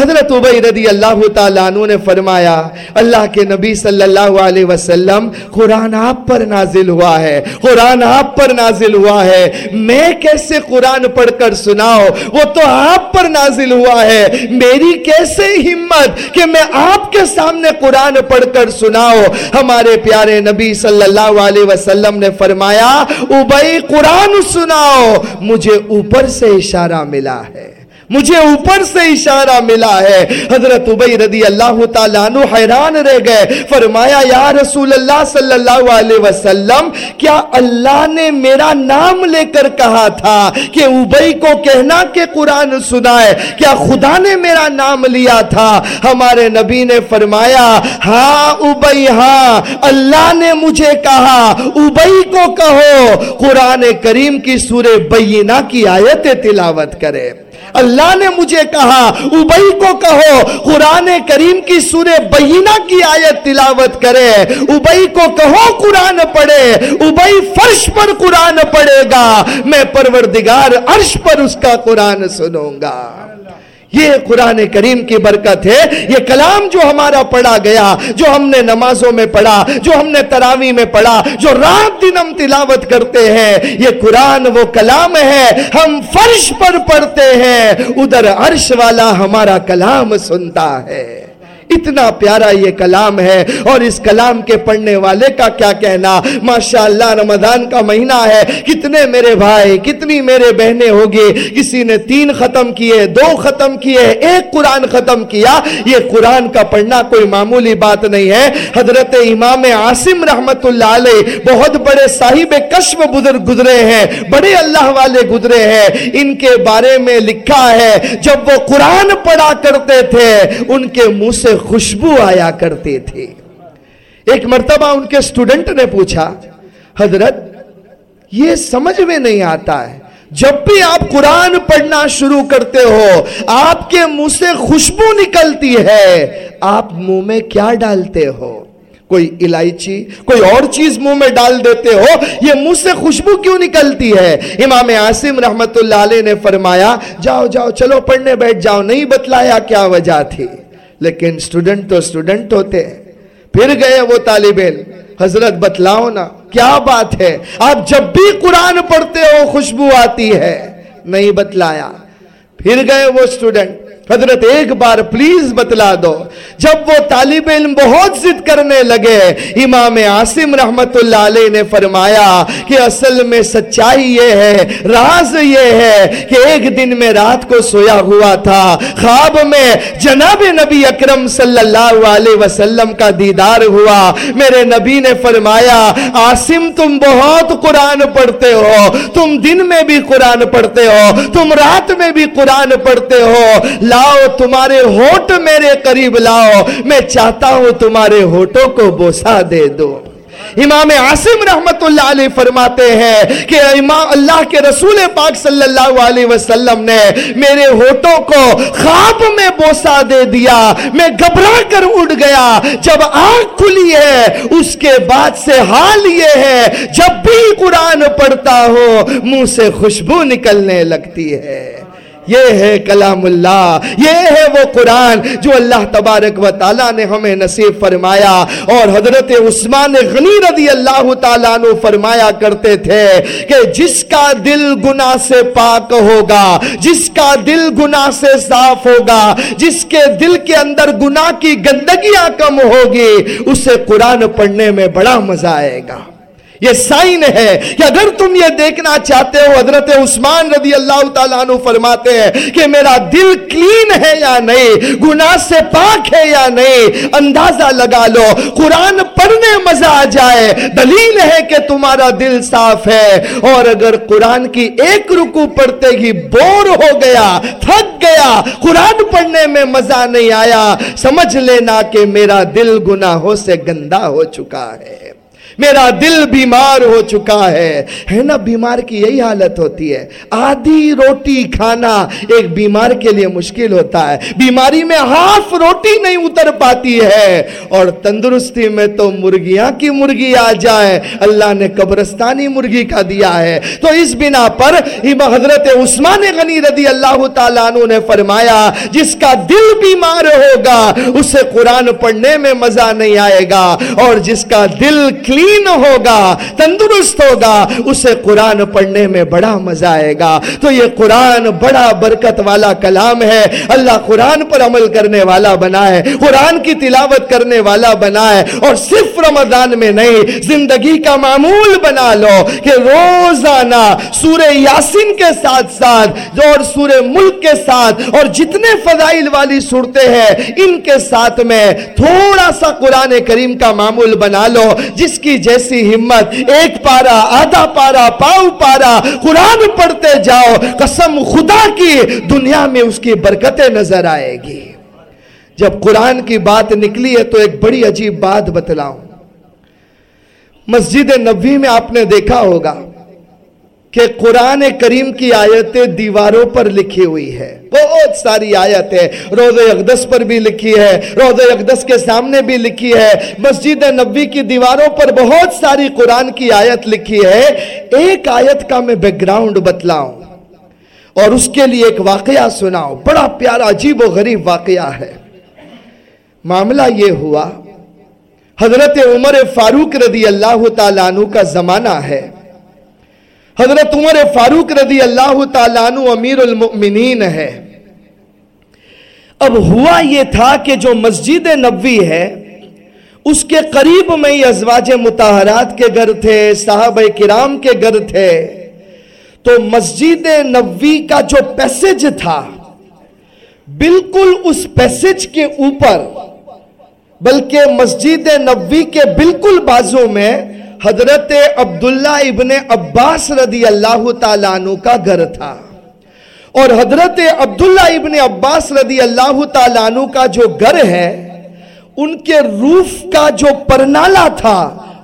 حضرت عبی رضی اللہ تعالیٰ عنہ نے فرمایا، اللہ کے نبی صلی اللہ علیہ وسلم، قرآن آپ پر نازل ہوا ہے، قرآن آپ پر نازل ہوا ہے۔ میں کیسے قرآن پڑھ کر سناؤ وہ تو آپ پر نازل ہوا ہے۔ میری کیسے ہمت کہ میں آپ کے سامنے قرآن پڑھ کر سناؤ ہمارے پیارے نبی صلی اللہ علیہ وسلم نے فرمایا عبی قرآن سناؤ مجھے اوپر سے اشارہ ملا ہے۔ مجھے اوپر سے اشارہ ملا ہے۔ حضرت عبی رضی اللہ تعالیٰ عنہ حیران رہ گئے۔ فرمایا، یا رسول اللہ صلی اللہ علیہ وسلم، کیا اللہ نے میرا نام لے کر کہا تھا کہ عبی کو کہنا کہ قرآن سنائے؟ کیا خدا نے میرا نام لیا تھا؟ ہمارے نبی نے فرمایا ہاں عبی ہاں۔ اللہ نے مجھے کہا، عبی کو کہو۔ قرآن کریم کی سورہ بینہ کی آیت تلاوت کرے۔ اللہ نے مجھے کہا، ابئی کو کہو، قرآن کریم کی سورہ بہینہ کی آیت تلاوت کرے۔ ابئی کو کہو قرآن پڑھے۔ ابئی فرش پر قرآن پڑھے گا۔ میں پروردگار عرش پر اس کا قرآن سنوں گا۔ یہ قرآن کریم کی برکت ہے۔ یہ کلام جو ہمارا پڑھا گیا، جو ہم نے نمازوں میں پڑھا، جو ہم نے تراوی میں پڑھا، جو رات دن ہم تلاوت کرتے ہیں، یہ قرآن وہ کلام ہے۔ ہم فرش پر پڑھتے ہیں، ادھر عرش والا ہمارا کلام سنتا ہے۔ اتنا پیارا یہ کلام ہے اور اس کلام کے پڑھنے والے کا کیا کہنا؟ ماشاءاللہ رمضان کا مہینہ ہے، کتنے میرے بھائی، کتنی میرے بہنیں ہوگی؟ کسی نے تین ختم کیے، دو ختم کیے، ایک قرآن ختم کیا؟ یہ قرآن کا پڑھنا کوئی معمولی بات نہیں ہے۔ حضرت امام عاصم رحمت اللہ علیہ بہت بڑے صاحب کشف بزرگ گزرے ہیں، بڑے اللہ والے گزرے ہیں۔ ان کے بارے میں لکھا ہے، جب وہ قرآن پڑھا کرتے تھے، ان کے منہ سے خوشبو آیا کرتے تھے۔ ایک مرتبہ ان کے سٹوڈنٹ نے پوچھا، حضرت، یہ سمجھ میں نہیں آتا ہے۔ جب بھی آپ قرآن پڑھنا شروع کرتے ہو، آپ کے منہ سے خوشبو نکلتی ہے۔ آپ منہ میں کیا ڈالتے ہو؟ کوئی الائچی، کوئی اور چیز منہ میں ڈال دیتے ہو؟ یہ منہ سے خوشبو کیوں نکلتی ہے؟ امام عاصم رحمت اللہ علیہ نے فرمایا، جاؤ جاؤ، چلو، پڑھنے بیٹھ جاؤ۔ نہیں بتلایا کیا وجہ تھی۔ لیکن سٹوڈنٹ تو سٹوڈنٹ ہوتے ہیں۔ پھر گئے وہ طالب علم۔ حضرت بتلاؤ نا، کیا بات ہے؟ آپ جب بھی قرآن پڑھتے ہو، خوشبو آتی ہے۔ نہیں بتلایا۔ پھر گئے وہ سٹوڈنٹ حضرت ایک بار پلیز بتلا دو۔ جب وہ طالب علم بہت ضد کرنے لگے، امام عاصم رحمت اللہ علیہ نے فرمایا کہ اصل میں سچائی یہ ہے، راز یہ ہے کہ ایک دن میں رات کو سویا ہوا تھا۔ خواب میں جناب نبی اکرم صلی اللہ علیہ وسلم کا دیدار ہوا۔ میرے نبی نے فرمایا، عاصم تم بہت قرآن پڑھتے ہو۔ تم دن میں بھی قرآن پڑھتے ہو۔ تم رات میں بھی قرآن پڑھتے ہو۔ لا لاؤ، تمہارے ہوٹ میرے قریب لاؤ۔ میں چاہتا ہوں تمہارے ہوٹوں کو بوسا دے دو۔ امام عاصم رحمت اللہ علیہ فرماتے ہیں کہ امام اللہ کے رسول پاک صلی اللہ علیہ وسلم نے میرے ہوٹوں کو خواب میں بوسا دے دیا۔ میں گھبرا کر اڑ گیا۔ جب آنکھ کھلی ہے، اس کے بعد سے حال یہ ہے، جب بھی قرآن پڑھتا ہوں، منہ سے خوشبو نکلنے لگتی ہے۔ یہ ہے کلام اللہ، یہ ہے وہ قرآن جو اللہ تبارک و تعالیٰ نے ہمیں نصیب فرمایا۔ اور حضرت عثمان غنی رضی اللہ تعالیٰ نے فرمایا کرتے تھے کہ جس کا دل گناہ سے پاک ہوگا، جس کا دل گناہ سے صاف ہوگا، جس کے دل کے اندر گناہ کی گندگیاں کم ہوگی، اسے قرآن پڑھنے میں بڑا مزہ آئے گا۔ یہ سائن ہے کہ اگر تم یہ دیکھنا چاہتے ہو، حضرت عثمان رضی اللہ تعالیٰ عنہ فرماتے ہیں کہ میرا دل کلین ہے یا نہیں؟ گناہ سے پاک ہے یا نہیں؟ اندازہ لگا لو، قرآن پڑھنے مزہ آ جائے۔ دلیل ہے کہ تمہارا دل صاف ہے۔ اور اگر قرآن کی ایک رکو پڑھتے ہی بور ہو گیا، تھک گیا، قرآن پڑھنے میں مزہ نہیں آیا، سمجھ لینا کہ میرا دل گناہوں سے گندہ ہو چکا ہے۔ میرا دل بیمار ہو چکا ہے۔ ہے نا، بیمار کی یہی حالت ہوتی ہے۔ آدھی روٹی کھانا ایک بیمار کے لیے مشکل ہوتا ہے۔ بیماری میں ہاف روٹی نہیں اتر پاتی ہے۔ اور تندرستی میں تو مرگیاں کی مرگی آ جائے۔ اللہ نے قبرستانی مرگی کا دیا ہے۔ تو اس بنا پر حضرت عثمان غنی رضی اللہ تعالیٰ عنہ نے فرمایا، جس کا دل بیمار ہوگا، اسے قرآن پڑھنے میں مزہ نہیں آئے گا۔ اور جس کا دل کلی ہوگا، تندرست ہوگا، اسے قرآن پڑھنے میں بڑا مزہ آئے گا۔ تو یہ قرآن بڑا برکت والا کلام ہے۔ اللہ قرآن پر عمل کرنے والا بنا ہے، قرآن کی تلاوت کرنے والا بنا ہے۔ اور صرف رمضان میں نہیں، زندگی کا معمول بنا لو کہ روزانہ سورہ یاسین کے ساتھ ساتھ اور سورہ ملک کے ساتھ اور جتنے فضائل والی صورتیں ہیں، ان کے ساتھ میں تھوڑا سا قرآن کریم کا معمول بنا لو، جس کی کی جیسی ہمت، ایک پارا آدھا پارا پاؤ پارا قرآن پڑھتے جاؤ، قسم خدا کی دنیا میں اس کی برکتیں نظر آئے گی۔ جب قرآن کی بات نکلی ہے تو ایک بڑی عجیب بات بتلاؤں۔ مسجد نبی میں آپ نے دیکھا ہوگا۔ کہ قرآن کریم کی آیتیں دیواروں پر لکھی ہوئی ہے بہت ساری آیت ہے روز اقدس پر بھی لکھی ہے روز اقدس کے سامنے بھی لکھی ہے مسجد نبی کی دیواروں پر بہت ساری قرآن کی آیت لکھی ہے۔ ایک آیت کا میں بیک گراؤنڈ بتلاؤں اور اس کے لیے ایک واقعہ سناؤں۔ بڑا پیارا، عجیب و غریب واقعہ ہے۔ معاملہ یہ ہوا، حضرت عمر فاروق رضی اللہ تعالیٰ عنہ کا زمانہ ہے۔ حضرت عمر فاروق رضی اللہ تعالیٰ عنہ امیر المؤمنین ہے۔ اب ہوا یہ تھا کہ جو مسجد نبوی ہے، اس کے قریب میں ہی ازواج متحرات کے گھر تھے، صحابہ کرام کے گھر تھے۔ تو مسجد نبوی کا جو پیسج تھا، بالکل اس پیسج کے اوپر، بلکہ مسجد نبوی کے بالکل بازوں میں حضرت عبداللہ ابن عباس رضی اللہ تعالیٰ عنہ کا گھر تھا۔ اور حضرت عبداللہ ابن عباس رضی اللہ تعالیٰ عنہ کا جو گھر ہے، ان کے روف کا جو پرنالا تھا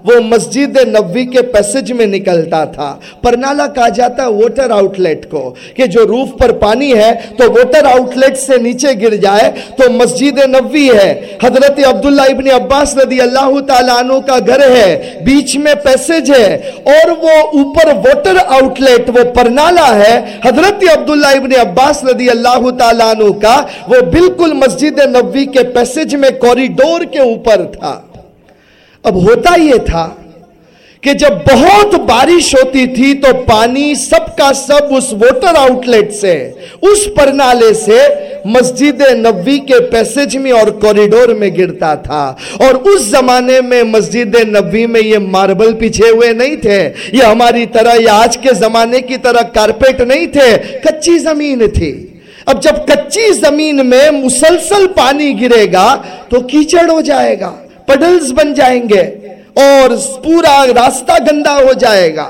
وہ مسجد نبوی کے پیسج میں نکلتا تھا۔ پرنالا کہا جاتا ہے ووٹر آؤٹ لیٹ کو کہ جو روف پر پانی ہے تو ووٹر آؤٹ لیٹ سے نیچے گر جائے تو مسجد نبوی ہے۔ حضرت عبداللہ ابن عباس رضی اللہ تعالیٰ عنہ کا گھر ہے، بیچ میں پیسج ہے اور وہ اوپر ووٹر آؤٹ لیٹ وہ پرنالا ہے۔ حضرت عبداللہ ابن عباس رضی اللہ تعالیٰ عنہ کا وہ بالکل مسجد نبوی کے پیسج میں کوریڈور کے اوپر تھا۔ اب ہوتا یہ تھا کہ جب بہت بارش ہوتی تھی تو پانی سب کا سب اس ووٹر آؤٹ لیٹ سے، اس پرنالے سے مسجد نبی کے پیسج میں اور کوریڈور میں گرتا تھا۔ اور اس زمانے میں مسجد نبی میں یہ ماربل پیچھے ہوئے نہیں تھے۔ یہ ہماری طرح یا آج کے زمانے کی طرح کارپیٹ نہیں تھے۔ کچی زمین تھی۔ اب جب کچی زمین میں مسلسل پانی گرے گا تو کیچڑ ہو جائے گا۔ پڈلز بن جائیں گے اور پورا راستہ گندا ہو جائے گا۔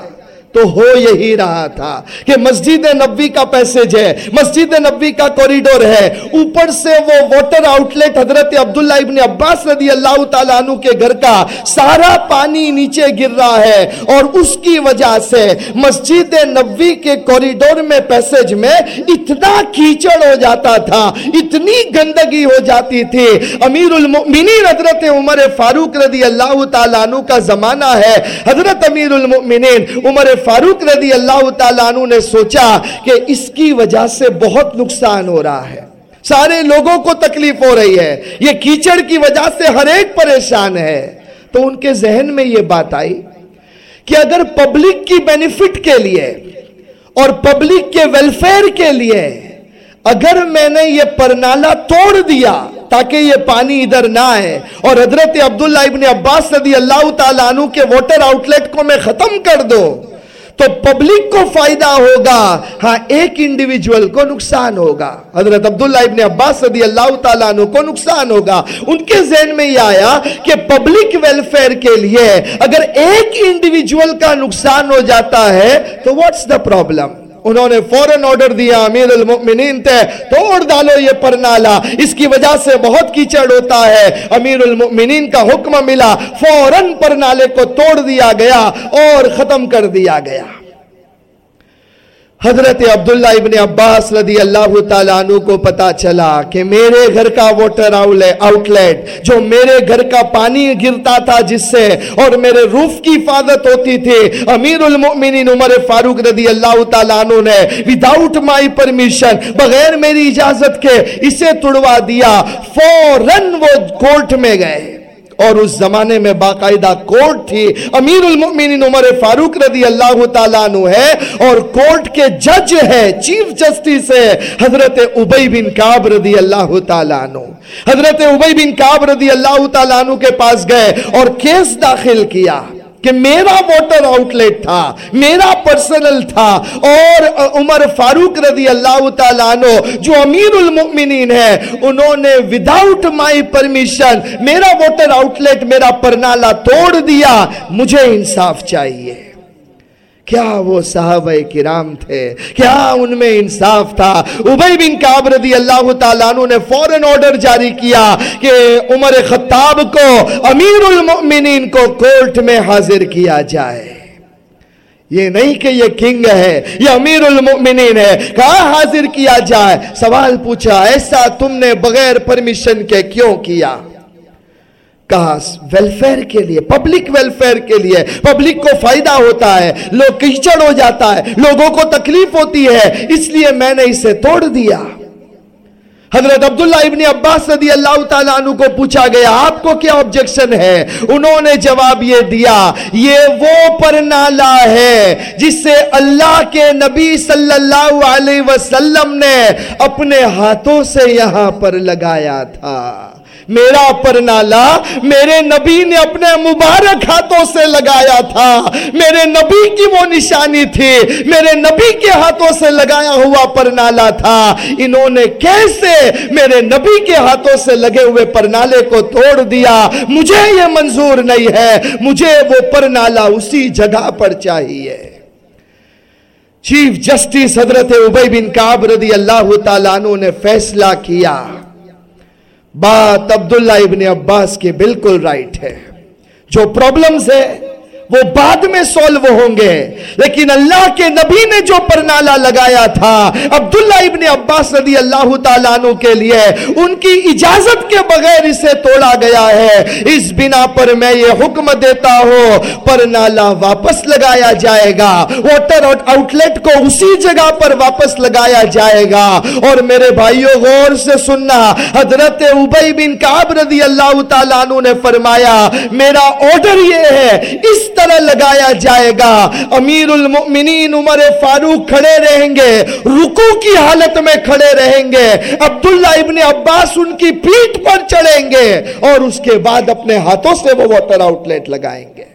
تو ہو یہی رہا تھا کہ مسجد نبی کا پیسج ہے، مسجد نبی کا کوریڈور ہے۔ اوپر سے وہ واٹر آؤٹ لیٹ حضرت عبداللہ ابن عباس رضی اللہ تعالیٰ عنہ کے گھر کا سارا پانی نیچے گر رہا ہے اور اس کی وجہ سے مسجد نبی کے کوریڈور میں پیسج میں اتنا کیچڑ ہو جاتا تھا، اتنی گندگی ہو جاتی تھی۔ امیر المؤمنین حضرت عمر فاروق رضی اللہ تعالیٰ عنہ کا زمانہ ہے۔ حضرت امیر المؤمنین عمر فاروق رضی اللہ تعالیٰ عنہ نے سوچا کہ اس کی وجہ سے بہت نقصان ہو رہا ہے۔ سارے لوگوں کو تکلیف ہو رہی ہے۔ یہ کیچڑ کی وجہ سے ہر ایک پریشان ہے۔ تو ان کے ذہن میں یہ بات آئی کہ اگر پبلک کی بینیفٹ کے لیے اور پبلک کے ویلفیئر کے لیے اگر میں نے یہ پرنالا توڑ دیا تاکہ یہ پانی ادھر نہ آئے اور حضرت عبداللہ ابن عباس رضی اللہ تعالیٰ عنہ کے واٹر آؤٹ لیٹ کو میں ختم کر دو تو پبلک کو فائدہ ہوگا۔ ہاں ایک انڈیویجول کو نقصان ہوگا۔ حضرت عبداللہ ابن عباس صدی اللہ تعالیٰ عنہ کو نقصان ہوگا۔ ان کے ذہن میں یہ آیا کہ پبلک ویلفیئر کے لیے اگر ایک انڈیویجول کا نقصان ہو جاتا ہے، تو واٹس دا پرابلم انہوں نے فوراً آرڈر دیا، امیر المؤمنین تھے توڑ ڈالو یہ پرنالا۔ اس کی وجہ سے بہت کیچڑ ہوتا ہے۔ امیر المؤمنین کا حکم ملا، فوراً پرنالے کو توڑ دیا گیا اور ختم کر دیا گیا۔ حضرت عبداللہ ابن عباس رضی اللہ تعالیٰ عنہ کو پتا چلا کہ میرے گھر کا واٹر آؤٹ لیٹ جو میرے گھر کا پانی گرتا تھا جس سے اور میرے روف کی حفاظت ہوتی تھی، امیر المؤمنین عمر فاروق رضی اللہ تعالیٰ عنہ نے وداؤٹ مائی پرمیشن بغیر میری اجازت کے اسے توڑوا دیا، فوراً وہ کورٹ میں گئے۔ اور اس زمانے میں باقاعدہ کورٹ تھی۔ امیر المؤمنین عمر فاروق رضی اللہ تعالیٰ عنہ ہے اور کورٹ کے جج ہے، چیف جسٹس ہے حضرت عبی بن کعب رضی اللہ تعالیٰ عنہ۔ حضرت عبی بن کعب رضی اللہ تعالیٰ عنہ کے پاس گئے اور کیس داخل کیا۔ کہ میرا ووٹر آؤٹ لیٹ تھا، میرا پرسنل تھا۔ اور عمر فاروق رضی اللہ تعالیٰ عنہ، جو امیر المؤمنین ہے انہوں نے وداؤٹ مائی پرمیشن میرا ووٹر آؤٹ لیٹ، میرا پرنالا توڑ دیا۔ مجھے انصاف چاہیے۔ کیا وہ صحابہ کرام تھے؟ کیا ان میں انصاف تھا؟ عبی بن کعب رضی اللہ تعالیٰ عنہ نے فوراً آرڈر جاری کیا کہ عمر خطاب کو، امیر المؤمنین کو کورٹ میں حاضر کیا جائے۔ یہ نہیں کہ یہ کنگ ہے، یہ امیر المؤمنین ہے، کہاں حاضر کیا جائے؟ سوال پوچھا، ایسا تم نے بغیر پرمیشن کے کیوں کیا؟ کہا ویلفیئر کے لیے پبلک ویلفیئر کے لیے پبلک کو فائدہ ہوتا ہے، لوگ کیچڑ ہو جاتا ہے، لوگوں کو تکلیف ہوتی ہے، اس لیے میں نے اسے توڑ دیا۔ حضرت عبداللہ ابن عباس رضی اللہ تعالیٰ عنہ کو پوچھا گیا، آپ کو کیا آبجیکشن ہے؟ انہوں نے جواب یہ دیا، یہ وہ پرنالا ہے جس سے اللہ کے نبی صلی اللہ علیہ وسلم نے اپنے ہاتھوں سے یہاں پر لگایا تھا۔ میرا پرنالا میرے نبی نے اپنے مبارک ہاتھوں سے لگایا تھا۔ میرے نبی کی وہ نشانی تھی، میرے نبی کے ہاتھوں سے لگایا ہوا پرنالا تھا۔ انہوں نے کیسے میرے نبی کے ہاتھوں سے لگے ہوئے پرنالے کو توڑ دیا؟ مجھے یہ منظور نہیں ہے۔ مجھے وہ پرنالا اسی جگہ پر چاہیے۔ چیف جسٹس حضرت عبی بن کعب رضی اللہ تعالیٰ عنہ نے فیصلہ کیا۔ بات عبداللہ ابن عباس کی بالکل رائٹ ہے۔ جو پرابلمز ہے وہ بعد میں سولو ہوں گے۔ لیکن اللہ کے نبی نے جو پرنالا لگایا تھا، عبداللہ ابن عباس رضی اللہ تعالیٰ عنہ کے لیے، ان کی اجازت کے بغیر اسے توڑا گیا ہے۔ اس بنا پر میں یہ حکم دیتا ہوں، پرنالا واپس لگایا جائے گا۔ واٹر آؤٹ لیٹ کو اسی جگہ پر واپس لگایا جائے گا۔ اور میرے بھائیوں غور سے سننا۔ حضرت عبی بن کعب رضی اللہ تعالیٰ عنہ نے فرمایا، میرا آرڈر یہ ہے، اس طرح لگایا جائے گا۔ امیر المؤمنین عمر فاروق کھڑے رہیں گے۔ رکو کی حالت میں کھڑے رہیں گے۔ عبداللہ ابن عباس ان کی پیٹ پر چڑھیں گے اور اس کے بعد اپنے ہاتھوں سے وہ واٹر آؤٹ لیٹ لگائیں گے۔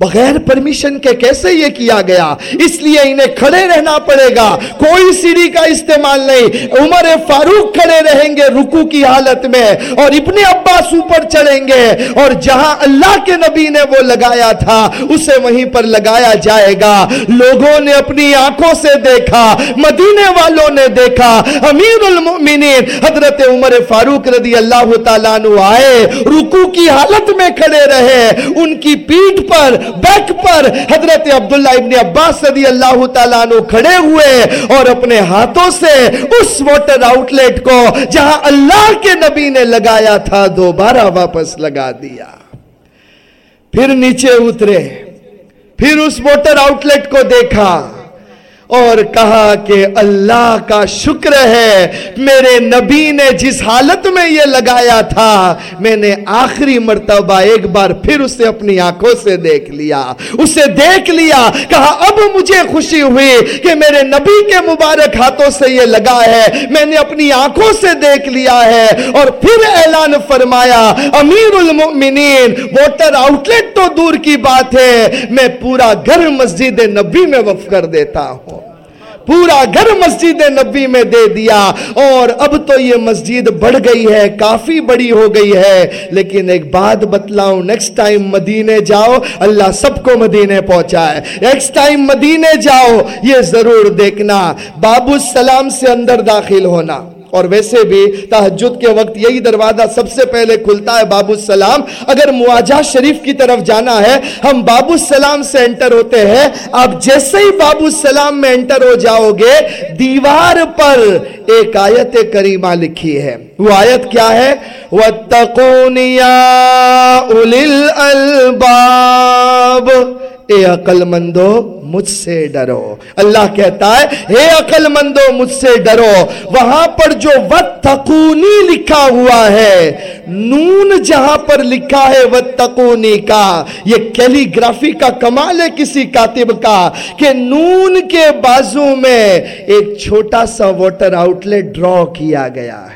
بغیر پرمیشن کے کیسے یہ کیا گیا؟ اس لیے انہیں کھڑے رہنا پڑے گا۔ کوئی سیڑھی کا استعمال نہیں۔ عمر فاروق کھڑے رہیں گے رکو کی حالت میں اور ابن عباس اوپر چڑھیں گے اور جہاں اللہ کے نبی نے وہ لگایا تھا، اسے وہیں پر لگایا جائے گا۔ لوگوں نے اپنی آنکھوں سے دیکھا، مدینے والوں نے دیکھا۔ امیر المؤمنین حضرت عمر فاروق رضی اللہ تعالیٰ آئے رکو کی حالت میں کھڑے رہے۔ ان کی پیٹ پر بیک پر حضرت عبداللہ ابن عباس رضی اللہ تعالیٰ عنہ کھڑے ہوئے اور اپنے ہاتھوں سے اس واٹر آؤٹ لیٹ کو جہاں اللہ کے نبی نے لگایا تھا دوبارہ واپس لگا دیا۔ پھر نیچے اترے، پھر اس واٹر آؤٹ لیٹ کو دیکھا۔ اور کہا کہ اللہ کا شکر ہے، میرے نبی نے جس حالت میں یہ لگایا تھا، میں نے آخری مرتبہ ایک بار پھر اسے اپنی آنکھوں سے دیکھ لیا۔ اسے دیکھ لیا، کہا، اب مجھے خوشی ہوئی کہ میرے نبی کے مبارک ہاتھوں سے یہ لگا ہے۔ میں نے اپنی آنکھوں سے دیکھ لیا ہے۔ اور پھر اعلان فرمایا امیر المؤمنین ووٹر آؤٹ لیٹ تو دور کی بات ہے، میں پورا گھر مسجد نبی میں وف کر دیتا ہوں۔ پورا گھر مسجد نبی میں دے دیا۔ اور اب تو یہ مسجد بڑھ گئی ہے، کافی بڑی ہو گئی ہے۔ لیکن ایک بات بتلاؤں نیکسٹ ٹائم مدینے جاؤ، اللہ سب کو مدینے پہنچائے۔ نیکسٹ ٹائم مدینے جاؤ، یہ ضرور دیکھنا۔ بابو السلام سے اندر داخل ہونا۔ اور ویسے بھی تحجد کے وقت یہی دروازہ سب سے پہلے کھلتا ہے باب السلام۔ اگر مواجہ شریف کی طرف جانا ہے، ہم باب السلام سے انٹر ہوتے ہیں۔ آپ جیسے ہی باب السلام میں انٹر ہو جاؤ گے، دیوار پر ایک آیت کریمہ لکھی ہے۔ وہ آیت کیا ہے؟ وَاتَّقُونِ يَا أُولِي الْأَلْبَابِ۔ اے عقل مندو مجھ سے ڈرو۔ اللہ کہتا ہے، اے عقل مندو مجھ سے ڈرو۔ وہاں پر جو وَتَّقُونِ لکھا ہوا ہے، نون جہاں پر لکھا ہے وَتَّقُونِ کا، یہ کیلی گرافی کا کمال ہے کسی کاتب کا، کہ نون کے بازو میں ایک چھوٹا سا ووٹر آؤٹ لیٹ ڈرا کیا گیا ہے۔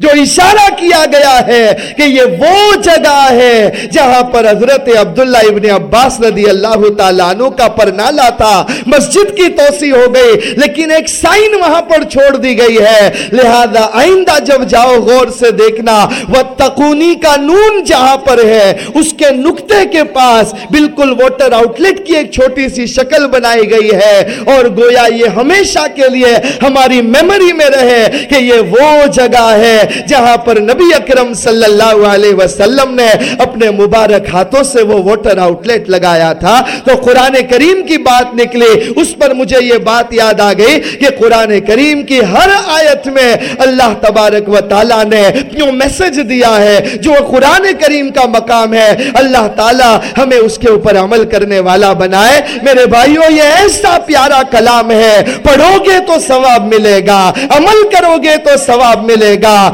جو اشارہ کیا گیا ہے کہ یہ وہ جگہ ہے جہاں پر حضرت عبداللہ ابن عباس رضی اللہ تعالیٰ عنہ کا پرنالا تھا، مسجد کی توسیع ہو گئی، لیکن ایک سائن وہاں پر چھوڑ دی گئی ہے۔ لہذا آئندہ جب جاؤ غور سے دیکھنا وہ تقونی کا نون جہاں پر ہے، اس کے نکتے کے پاس بالکل ووٹر آؤٹ لیٹ کی ایک چھوٹی سی شکل بنائی گئی ہے۔ اور گویا یہ ہمیشہ کے لیے ہماری میموری میں رہے کہ یہ وہ جگہ ہے جہاں پر نبی اکرم صلی اللہ علیہ وسلم نے اپنے مبارک ہاتھوں سے وہ ووٹر آؤٹ لیٹ لگایا تھا، تو قرآن کریم کی بات نکلی۔ اس پر مجھے یہ بات یاد آ گئی کہ قرآن کریم کی ہر آیت میں اللہ تبارک و تعالیٰ نے جو میسج دیا ہے، جو قرآن کریم کا مقام ہے، اللہ تعالیٰ ہمیں اس کے اوپر عمل کرنے والا بنائے۔ میرے بھائیوں یہ ایسا پیارا کلام ہے، پڑھو گے تو ثواب ملے گا، عمل کرو گے تو ثواب ملے گا۔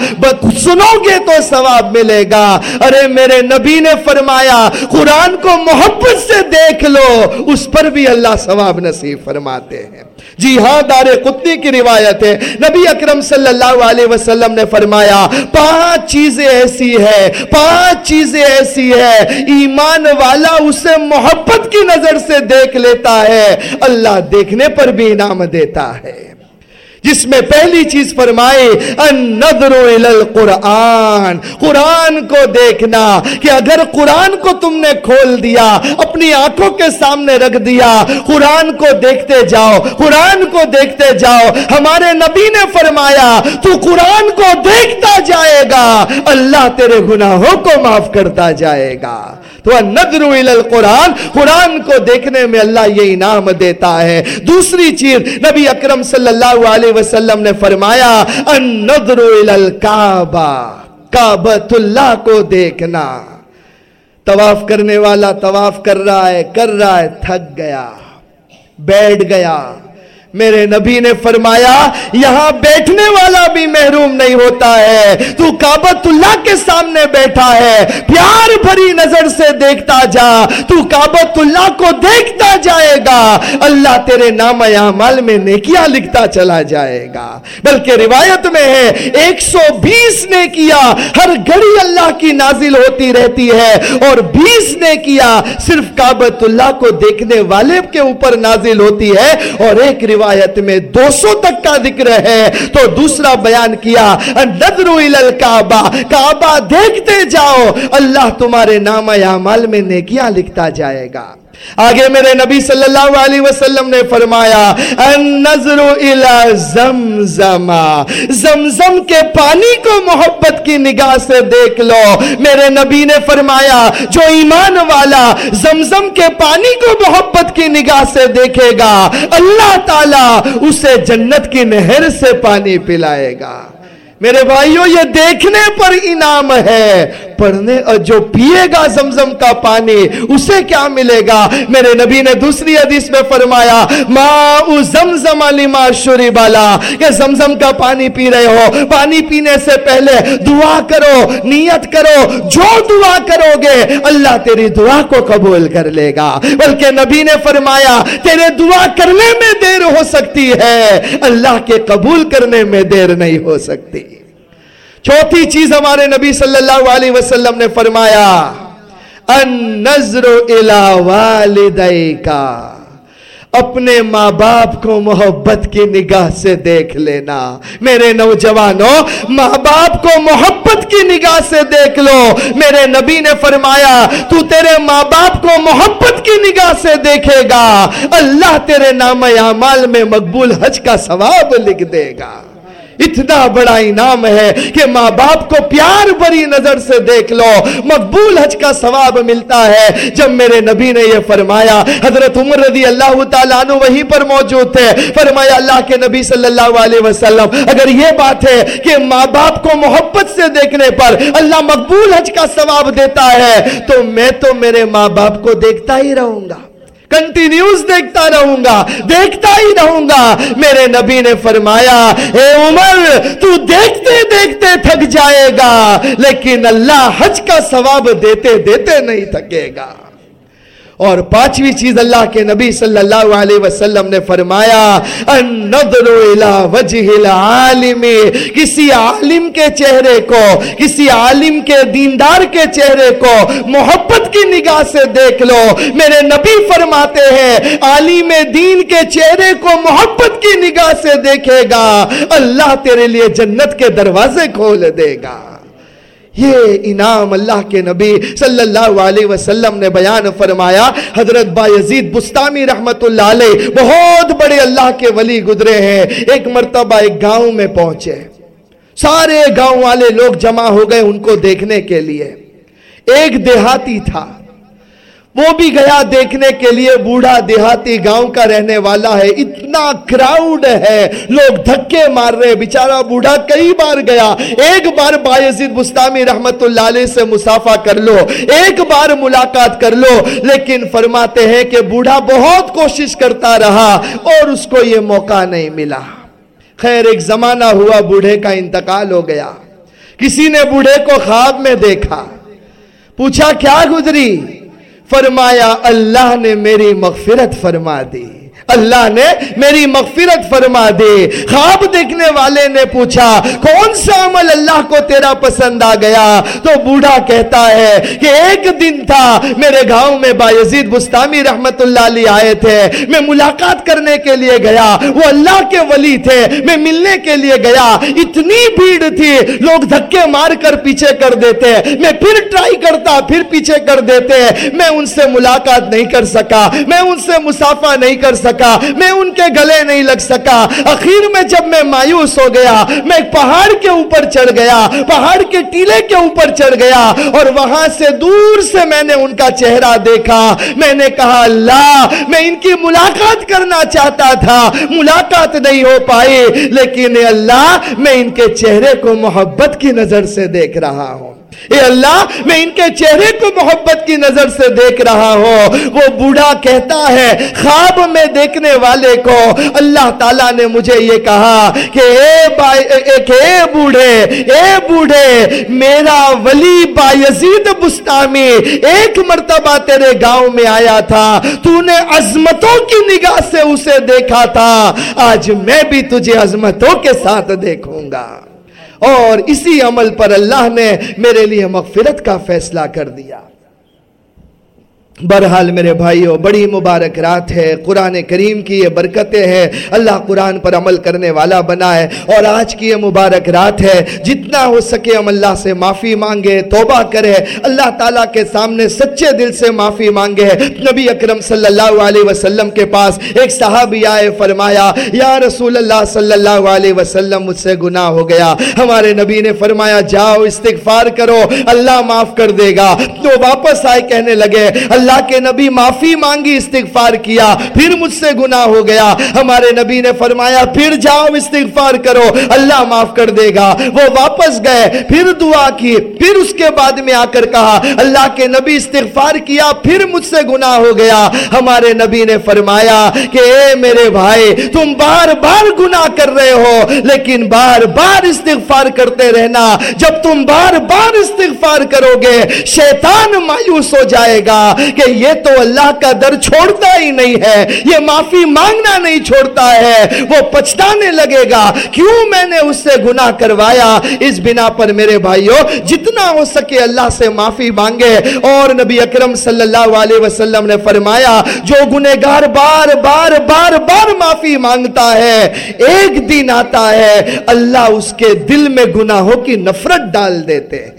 سنو گے تو ثواب ملے گا۔ ارے میرے نبی نے فرمایا، قرآن کو محبت سے دیکھ لو، اس پر بھی اللہ ثواب نصیب فرماتے ہیں۔ جی ہاں دار قطنی کی روایت ہے۔ نبی اکرم صلی اللہ علیہ وسلم نے فرمایا، پانچ چیزیں ایسی ہے پانچ چیزیں ایسی ہے ایمان والا اسے محبت کی نظر سے دیکھ لیتا ہے، اللہ دیکھنے پر بھی انعام دیتا ہے۔ جس میں پہلی چیز فرمائے، النظر القرآن۔ قرآن کو دیکھنا کہ اگر قرآن کو تم نے کھول دیا، اپنی آنکھوں کے سامنے رکھ دیا، قرآن کو دیکھتے جاؤ، قرآن کو دیکھتے جاؤ، ہمارے نبی نے فرمایا، تو قرآن کو دیکھتا جائے گا۔ اللہ تیرے گناہوں کو معاف کرتا جائے گا۔ تو النظر القرآن، قرآن کو دیکھنے میں اللہ یہ انعام دیتا ہے۔ دوسری چیز نبی اکرم صلی اللہ علیہ وسلم نے فرمایا النظر الکعبہ کعبت اللہ کو دیکھنا۔ تواف کرنے والا تواف کر رہا ہے، کر رہا ہے، تھک گیا، بیٹھ گیا۔ میرے نبی نے فرمایا، یہاں بیٹھنے والا بھی محروم نہیں ہوتا ہے۔ تو کعبت اللہ کے سامنے بیٹھا ہے۔ پیار بھری نظر سے دیکھتا جا۔ تو کعبت اللہ کو دیکھتا جائے گا۔ اللہ تیرے نام اعمال میں نیکیاں لکھتا چلا جائے گا۔ بلکہ روایت میں ہے، ایک سو بیس نے کیا ہر گھڑی اللہ کی نازل ہوتی رہتی ہے۔ اور بیس نے کیا صرف کعبت اللہ کو دیکھنے والے کے اوپر نازل ہوتی ہے۔ اور ایک روایت روایت میں دو سو تک کا ذکر ہے۔ تو دوسرا بیان کیا نظر کعبہ کعبہ دیکھتے جاؤ، اللہ تمہارے نام اعمال میں نیکیاں لکھتا جائے گا۔ آگے میرے نبی صلی اللہ علیہ وسلم نے فرمایا، النظر الى زمزم زمزم کے پانی کو محبت کی نگاہ سے دیکھ لو۔ میرے نبی نے فرمایا، جو ایمان والا زمزم کے پانی کو محبت کی نگاہ سے دیکھے گا، اللہ تعالی اسے جنت کی نہر سے پانی پلائے گا۔ میرے بھائیوں یہ دیکھنے پر انعام ہے۔ پڑھنے، اور جو پیے گا زمزم کا پانی، اسے کیا ملے گا؟ میرے نبی نے دوسری حدیث میں فرمایا ما زمزم لما بالا کہ زمزم کا پانی پی رہے ہو، پانی پینے سے پہلے دعا کرو، نیت کرو، جو دعا کرو گے، اللہ تیری دعا کو قبول کر لے گا۔ بلکہ نبی نے فرمایا، تیرے دعا کرنے میں دیر ہو سکتی ہے، اللہ کے قبول کرنے میں دیر نہیں ہو سکتی۔ چوتھی چیز ہمارے نبی صلی اللہ علیہ وسلم نے فرمایا النظر کا اپنے ماں باپ کو محبت کی نگاہ سے دیکھ لینا۔ میرے نوجوانوں، ماں باپ کو محبت کی نگاہ سے دیکھ لو۔ میرے نبی نے فرمایا، تو تیرے ماں باپ کو محبت کی نگاہ سے دیکھے گا۔ اللہ تیرے نام اعمال میں مقبول حج کا ثواب لکھ دے گا۔ اتنا بڑا انعام ہے کہ ماں باپ کو پیار بری نظر سے دیکھ لو۔ مقبول حج کا ثواب ملتا ہے۔ جب میرے نبی نے یہ فرمایا، حضرت عمر رضی اللہ تعالیٰ عنہ وہیں پر موجود تھے۔ فرمایا، اللہ کے نبی صلی اللہ علیہ وسلم، اگر یہ بات ہے کہ ماں باپ کو محبت سے دیکھنے پر اللہ مقبول حج کا ثواب دیتا ہے، تو میں تو میرے ماں باپ کو دیکھتا ہی رہوں گا۔ کنٹینیوز دیکھتا رہوں گا، دیکھتا ہی رہوں گا۔ میرے نبی نے فرمایا، اے عمر، تو دیکھتے دیکھتے تھک جائے گا، لیکن اللہ حج کا ثواب دیتے دیتے نہیں تھکے گا۔ اور پانچویں چیز اللہ کے نبی صلی اللہ علیہ وسلم نے فرمایا النظر وجہ العالم۔ کسی عالم کے چہرے کو، کسی عالم کے دیندار کے چہرے کو محبت کی نگاہ سے دیکھ لو۔ میرے نبی فرماتے ہیں، عالم دین کے چہرے کو محبت کی نگاہ سے دیکھے گا۔ اللہ تیرے لیے جنت کے دروازے کھول دے گا۔ یہ انعام اللہ کے نبی صلی اللہ علیہ وسلم نے بیان فرمایا۔ حضرت بایزید بستامی رحمت اللہ علیہ بہت بڑے اللہ کے ولی گزرے ہیں۔ ایک مرتبہ ایک گاؤں میں پہنچے۔ سارے گاؤں والے لوگ جمع ہو گئے ان کو دیکھنے کے لیے۔ ایک دیہاتی تھا۔ وہ بھی گیا دیکھنے کے لیے بوڑھا دیہاتی گاؤں کا رہنے والا ہے۔ اتنا کراؤڈ ہے۔ لوگ دھکے مار رہے۔ بیچارہ بوڑھا کئی بار گیا۔ ایک بار بایزید بستامی رحمت اللہ علیہ سے مسافہ کر لو۔ ایک بار ملاقات کر لو۔ لیکن فرماتے ہیں کہ بوڑھا بہت کوشش کرتا رہا اور اس کو یہ موقع نہیں ملا۔ خیر، ایک زمانہ ہوا بوڑھے کا انتقال ہو گیا۔ کسی نے بوڑھے کو خواب میں دیکھا۔ پوچھا، کیا گزری؟ فرمایا اللہ نے میری مغفرت فرما دی۔ اللہ نے میری مغفرت فرما دے خواب دیکھنے والے نے پوچھا، کون سا عمل اللہ کو تیرا پسند آ گیا؟ تو بوڑھا کہتا ہے کہ ایک دن تھا، میرے گاؤں میں بایزید بستامی رحمت اللہ علیہ آئے تھے۔ میں ملاقات کرنے کے لیے گیا۔ وہ اللہ کے ولی تھے۔ میں ملنے کے لیے گیا۔ اتنی بھیڑ تھی، لوگ دھکے مار کر پیچھے کر دیتے۔ میں پھر ٹرائی کرتا، پھر پیچھے کر دیتے۔ میں ان سے ملاقات نہیں کر سکا۔ میں ان سے مسافہ نہیں کر سکا۔ سکا، میں ان کے گلے نہیں لگ سکا۔ اخیر میں جب میں مایوس ہو گیا، میں ایک پہاڑ کے اوپر چڑھ گیا، پہاڑ کے ٹیلے کے اوپر چڑھ گیا، اور وہاں سے دور سے میں نے ان کا چہرہ دیکھا۔ میں نے کہا، اللہ، میں ان کی ملاقات کرنا چاہتا تھا۔ ملاقات نہیں ہو پائی، لیکن اللہ، میں ان کے چہرے کو محبت کی نظر سے دیکھ رہا ہوں۔ اے اللہ، میں ان کے چہرے کو محبت کی نظر سے دیکھ رہا ہوں۔ وہ بوڑھا کہتا ہے، خواب میں دیکھنے والے کو۔ اللہ تعالیٰ نے مجھے یہ کہا کہ اے اے بوڑھے اے بوڑھے، میرا ولی بایزید بستامی ایک مرتبہ تیرے گاؤں میں آیا تھا۔ تو نے عظمتوں کی نگاہ سے اسے دیکھا تھا۔ آج میں بھی تجھے عظمتوں کے ساتھ دیکھوں گا۔ اور اسی عمل پر اللہ نے میرے لیے مغفرت کا فیصلہ کر دیا۔ برحال میرے بھائیوں بڑی مبارک رات ہے، قرآن کریم کی یہ برکتیں ہیں، اللہ قرآن پر عمل کرنے والا بنا ہے اور آج کی یہ مبارک رات ہے، جتنا ہو سکے ہم اللہ سے معافی مانگے، توبہ کرے، اللہ تعالیٰ کے سامنے سچے دل سے معافی مانگے۔ نبی اکرم صلی اللہ علیہ وسلم کے پاس ایک صحابی آئے، فرمایا، یا رسول اللہ صلی اللہ علیہ وسلم، مجھ سے گناہ ہو گیا۔ ہمارے نبی نے فرمایا، جاؤ، استغفار کرو، اللہ معاف کر دے گا۔ تو واپس آئے، کہنے لگے، اللہ اللہ کے نبی معافی مانگی، استغفار کیا، پھر مجھ سے گناہ ہو گیا۔ ہمارے نبی نے فرمایا، پھر جاؤ، استغفار کرو، اللہ معاف کر دے گا۔ وہ واپس گئے، پھر دعا کی، پھر اس کے بعد میں آ کر کہا، اللہ کے نبی استغفار کیا، پھر مجھ سے گناہ ہو گیا۔ ہمارے نبی نے فرمایا کہ، اے میرے بھائی، تم بار بار گناہ کر رہے ہو، لیکن بار بار استغفار کرتے رہنا۔ جب تم بار بار استغفار کرو گے، شیطان مایوس ہو جائے گا۔ کہ یہ تو اللہ کا در چھوڑتا ہی نہیں ہے، یہ معافی مانگنا نہیں چھوڑتا ہے، وہ پچھتانے لگے گا۔ کیوں میں نے اس سے گناہ کروایا؟ اس بنا پر میرے بھائیوں جتنا ہو سکے اللہ سے معافی مانگے۔ اور نبی اکرم صلی اللہ علیہ وسلم نے فرمایا، جو گنہگار بار بار بار بار معافی مانگتا ہے، ایک دن آتا ہے، اللہ اس کے دل میں گناہوں کی نفرت ڈال دیتے۔ ہیں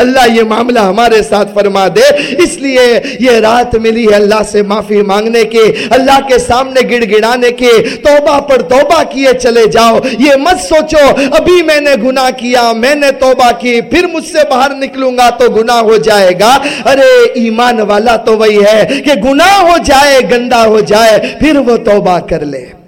اللہ یہ معاملہ ہمارے ساتھ فرما دے۔ اس لیے یہ رات ملی ہے اللہ سے معافی مانگنے کی، اللہ کے سامنے گڑ گڑانے کی۔ توبہ پر توبہ کیے چلے جاؤ۔ یہ مت سوچو، ابھی میں نے گناہ کیا، میں نے توبہ کی، پھر مجھ سے باہر نکلوں گا تو گناہ ہو جائے گا۔ ارے، ایمان والا تو وہی ہے کہ گناہ ہو جائے، گندا ہو جائے، پھر وہ توبہ کر لے۔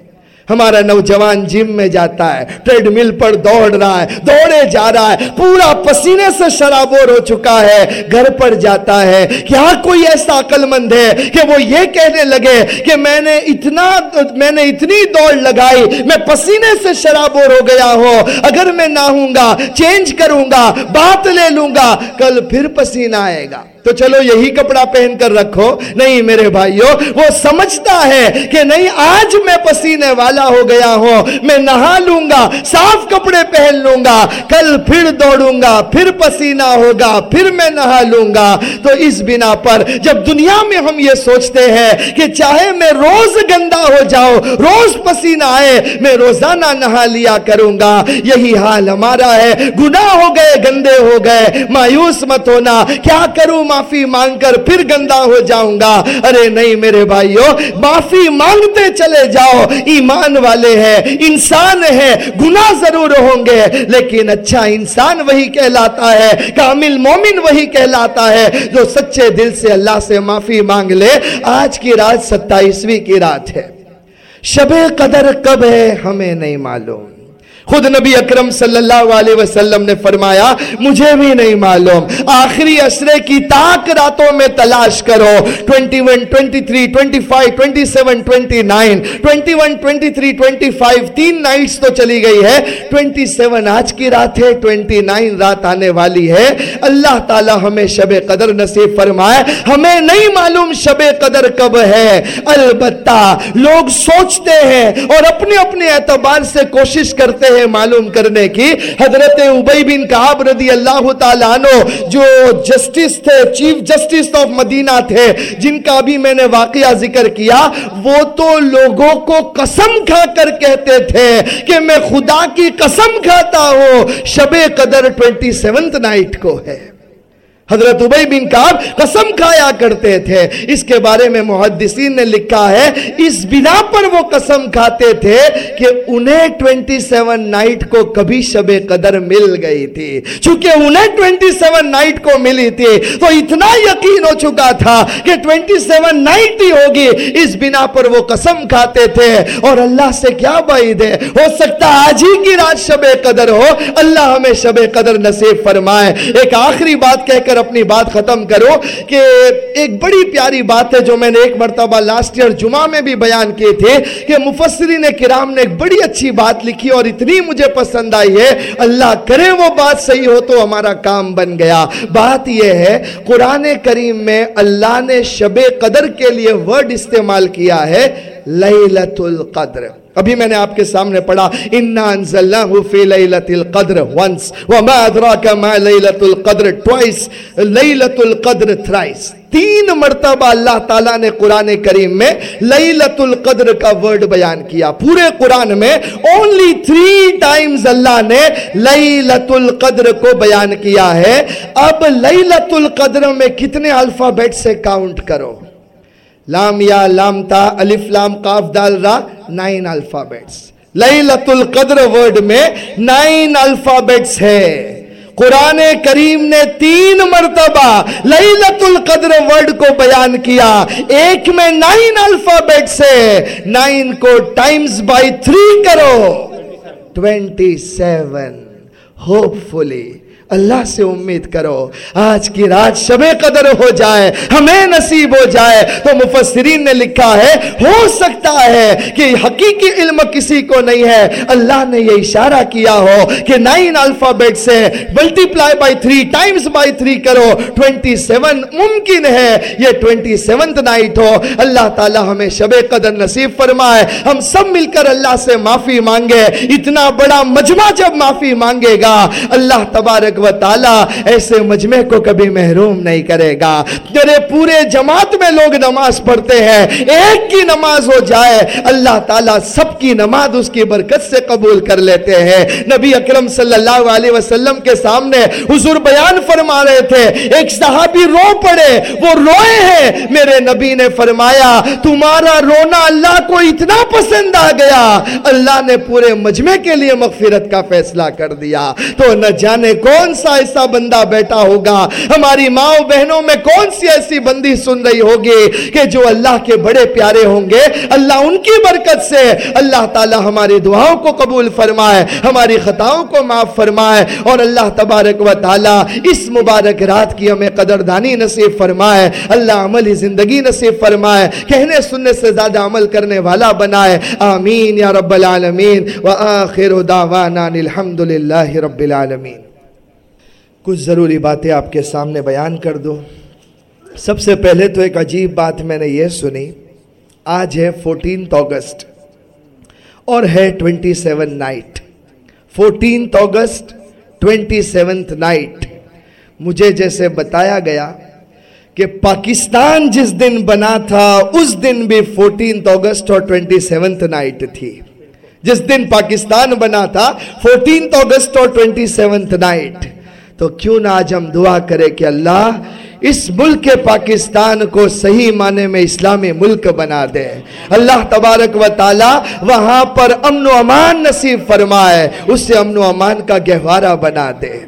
ہمارا نوجوان جم میں جاتا ہے ٹریڈ مل پر دوڑ رہا ہے، دوڑے جا رہا ہے، پورا پسینے سے شرابور ہو چکا ہے، گھر پر جاتا ہے۔ کیا کوئی ایسا عقل مند ہے کہ وہ یہ کہنے لگے کہ میں نے اتنا، میں نے اتنی دوڑ لگائی، میں پسینے سے شرابور ہو گیا ہوں۔ اگر میں نہ ہوں گا، چینج کروں گا، بات لے لوں گا، کل پھر پسینہ آئے گا۔ تو چلو یہی کپڑا پہن کر رکھو۔ نہیں میرے بھائیوں وہ سمجھتا ہے کہ نہیں، آج میں پسینے والا ہو گیا ہوں۔ میں نہا لوں گا، صاف کپڑے پہن لوں گا۔ کل پھر دوڑوں گا، پھر پسینہ ہوگا، پھر میں نہا لوں گا۔ تو اس بنا پر جب دنیا میں ہم یہ سوچتے ہیں کہ چاہے میں روز گندا ہو جاؤ روز پسینہ آئے، میں روزانہ نہا لیا کروں گا۔ یہی حال ہمارا ہے۔ گناہ ہو گئے، گندے ہو گئے۔ مایوس مت ہونا۔ کیا کروں؟ معافی مانگ کر پھر گندا ہو جاؤں گا۔ ارے نہیں میرے بھائیوں معافی مانگتے چلے جاؤ۔ ایمان والے ہیں، انسان ہیں، گناہ ضرور ہوں گے۔ لیکن اچھا انسان وہی کہلاتا ہے، کامل مومن وہی کہلاتا ہے۔ جو سچے دل سے اللہ سے معافی مانگ لے، آج کی رات ستائیسویں کی رات ہے۔ شب قدر کب ہے، ہمیں نہیں معلوم۔ خود نبی اکرم صلی اللہ علیہ وسلم نے فرمایا مجھے بھی نہیں معلوم۔ آخری اسرے کی تاک راتوں میں تلاش کرو۔ 21, 23, 25, 27, 29 21, 23, 25 تین نائٹس تو چلی گئی ہے۔ 27 آج کی رات ہے 29 رات آنے والی ہے۔ اللہ تعالی ہمیں شب قدر نصیب فرمائے۔ ہمیں نہیں معلوم شب قدر کب ہے۔ البتہ لوگ سوچتے ہیں اور اپنے اپنے اعتبار سے کوشش کرتے ہیں معلوم کرنے کی؟ حضرت عبی بن کعب رضی اللہ تعالیٰ عنہ جو جسٹس تھے، چیف جسٹس آف مدینہ تھے، جن کا بھی میں نے واقعہ ذکر کیا، وہ تو لوگوں کو قسم کھا کر کہتے تھے کہ میں خدا کی قسم کھاتا ہوں۔ شب قدر ٹوئنٹی سیونتھ نائٹ کو ہے۔ حضرت عبی بن کعب قسم کھایا کرتے تھے۔ اس کے بارے میں محدثین نے لکھا ہے، اس بنا پر وہ قسم کھاتے تھے کہ انہیں ٹوینٹی سیون نائٹ کو کبھی شب قدر مل گئی تھی۔ چونکہ انہیں ٹوینٹی سیون نائٹ کو ملی تھی، تو اتنا یقین ہو چکا تھا کہ ٹوینٹی سیون نائٹ ہی ہوگی۔ اس بنا پر وہ قسم کھاتے تھے۔ اور اللہ سے کیا بعید ہے؟ ہو سکتا آج ہی کی رات شب قدر ہو۔ اللہ ہمیں شب قدر نصیب فرمائے۔ ایک آخری بات کہہ کر اپنی بات ختم کرو کہ ایک بڑی پیاری بات ہے جو میں نے ایک مرتبہ لاسٹ ایئر جمعہ میں بھی بیان کی تھی کہ مفسرین کرام نے ایک بڑی اچھی بات لکھی اور اتنی مجھے پسند آئی ہے، اللہ کرے وہ بات صحیح ہو تو ہمارا کام بن گیا۔ بات یہ ہے، قرآن کریم میں اللہ نے شب قدر کے لیے ورڈ استعمال کیا ہے لیلت القدر۔ ابھی میں نے آپ کے سامنے پڑھا، انا انزلناہ فی لیلت القدر ونس وما ادراک ما لیلت القدر ٹوائس لیلت القدر تھرائس تین مرتبہ اللہ تعالیٰ نے قرآن کریم میں لیلت القدر کا ورڈ بیان کیا۔ پورے قرآن میں اونلی تھری ٹائمز اللہ نے لیلت القدر کو بیان کیا ہے۔ اب لیلت القدر میں کتنے الفابیٹ سے کاؤنٹ کرو؟ لام یا لام تا، الف، لام، قاف، دال، را، نائن الفابیٹس۔ لیلت القدر ورڈ میں نائن الفابیٹس ہے۔ قرآن کریم نے تین مرتبہ لیلت القدر ورڈ کو بیان کیا۔ ایک میں نائن الفابیٹس ہے۔ نائن کو ٹائمز بائی تھری کرو۔ Twenty seven. ہوپ فلی اللہ سے امید کرو، آج کی رات شب قدر ہو جائے، ہمیں نصیب ہو جائے۔ تو مفسرین نے لکھا ہے، ہو سکتا ہے کہ حقیقی علم کسی کو نہیں ہے۔ اللہ نے یہ اشارہ کیا ہو کہ نائن الفابیٹ سے multiply by three times by three کرو۔ ٹوینٹی سیون ممکن ہے، یہ ٹوینٹی سیونتھ نائٹ ہو۔ اللہ تعالی ہمیں شب قدر نصیب فرمائے۔ ہم سب مل کر اللہ سے معافی مانگے۔ اتنا بڑا مجمع جب معافی مانگے گا، اللہ تبارک و تعالی ایسے مجمع کو کبھی محروم نہیں کرے گا۔ میرے پورے جماعت میں لوگ نماز پڑھتے ہیں۔ ایک کی نماز ہو جائے، اللہ تعالیٰ سب کی نماز اس کی برکت سے قبول کر لیتے ہیں۔ نبی اکرم صلی اللہ علیہ وسلم کے سامنے حضور بیان فرما رہے تھے۔ ایک صحابی رو پڑے، وہ روئے ہیں۔ میرے نبی نے فرمایا، تمہارا رونا اللہ کو اتنا پسند آ گیا۔ اللہ نے پورے مجمع کے لیے مغفرت کا فیصلہ کر دیا۔ تو نہ جانے کون کون سا ایسا بندہ بیٹا ہوگا؟ ہماری ماں بہنوں میں کون سی ایسی بندی سن رہی ہوگی کہ جو اللہ کے بڑے پیارے ہوں گے؟ اللہ ان کی برکت سے۔ اللہ تعالی ہماری دعاؤں کو قبول فرمائے، ہماری خطاؤں کو معاف فرمائے اور اللہ تبارک و تعالی اس مبارک رات کی ہمیں قدردانی نصیب فرمائے، اللہ عملی زندگی نصیب فرمائے، کہنے سننے سے زیادہ عمل کرنے والا بنائے۔ آمین یا رب العالمین۔ وآخر دعوانا الحمدللہ رب العالمین۔ کچھ ضروری باتیں آپ کے سامنے بیان کر دو سب سے پہلے تو ایک عجیب بات میں نے یہ سنی، آج ہے فورٹینتھ اگست اور ہے twenty seven night fourteenth August twenty seventh night مجھے جیسے بتایا گیا کہ پاکستان جس دن بنا تھا، اس دن بھی فورٹینتھ اگست اور ٹوینٹی سیونتھ نائٹ تھی۔ جس دن پاکستان بنا تھا فورٹینتھ اگست اور ٹوینٹی سیونتھ نائٹ تو کیوں نہ آج ہم دعا کرے کہ اللہ اس ملک پاکستان کو صحیح معنی میں اسلامی ملک بنا دے۔ اللہ تبارک و تعالی وہاں پر امن و امان نصیب فرمائے اس سے امن و امان کا گہوارہ بنا دے۔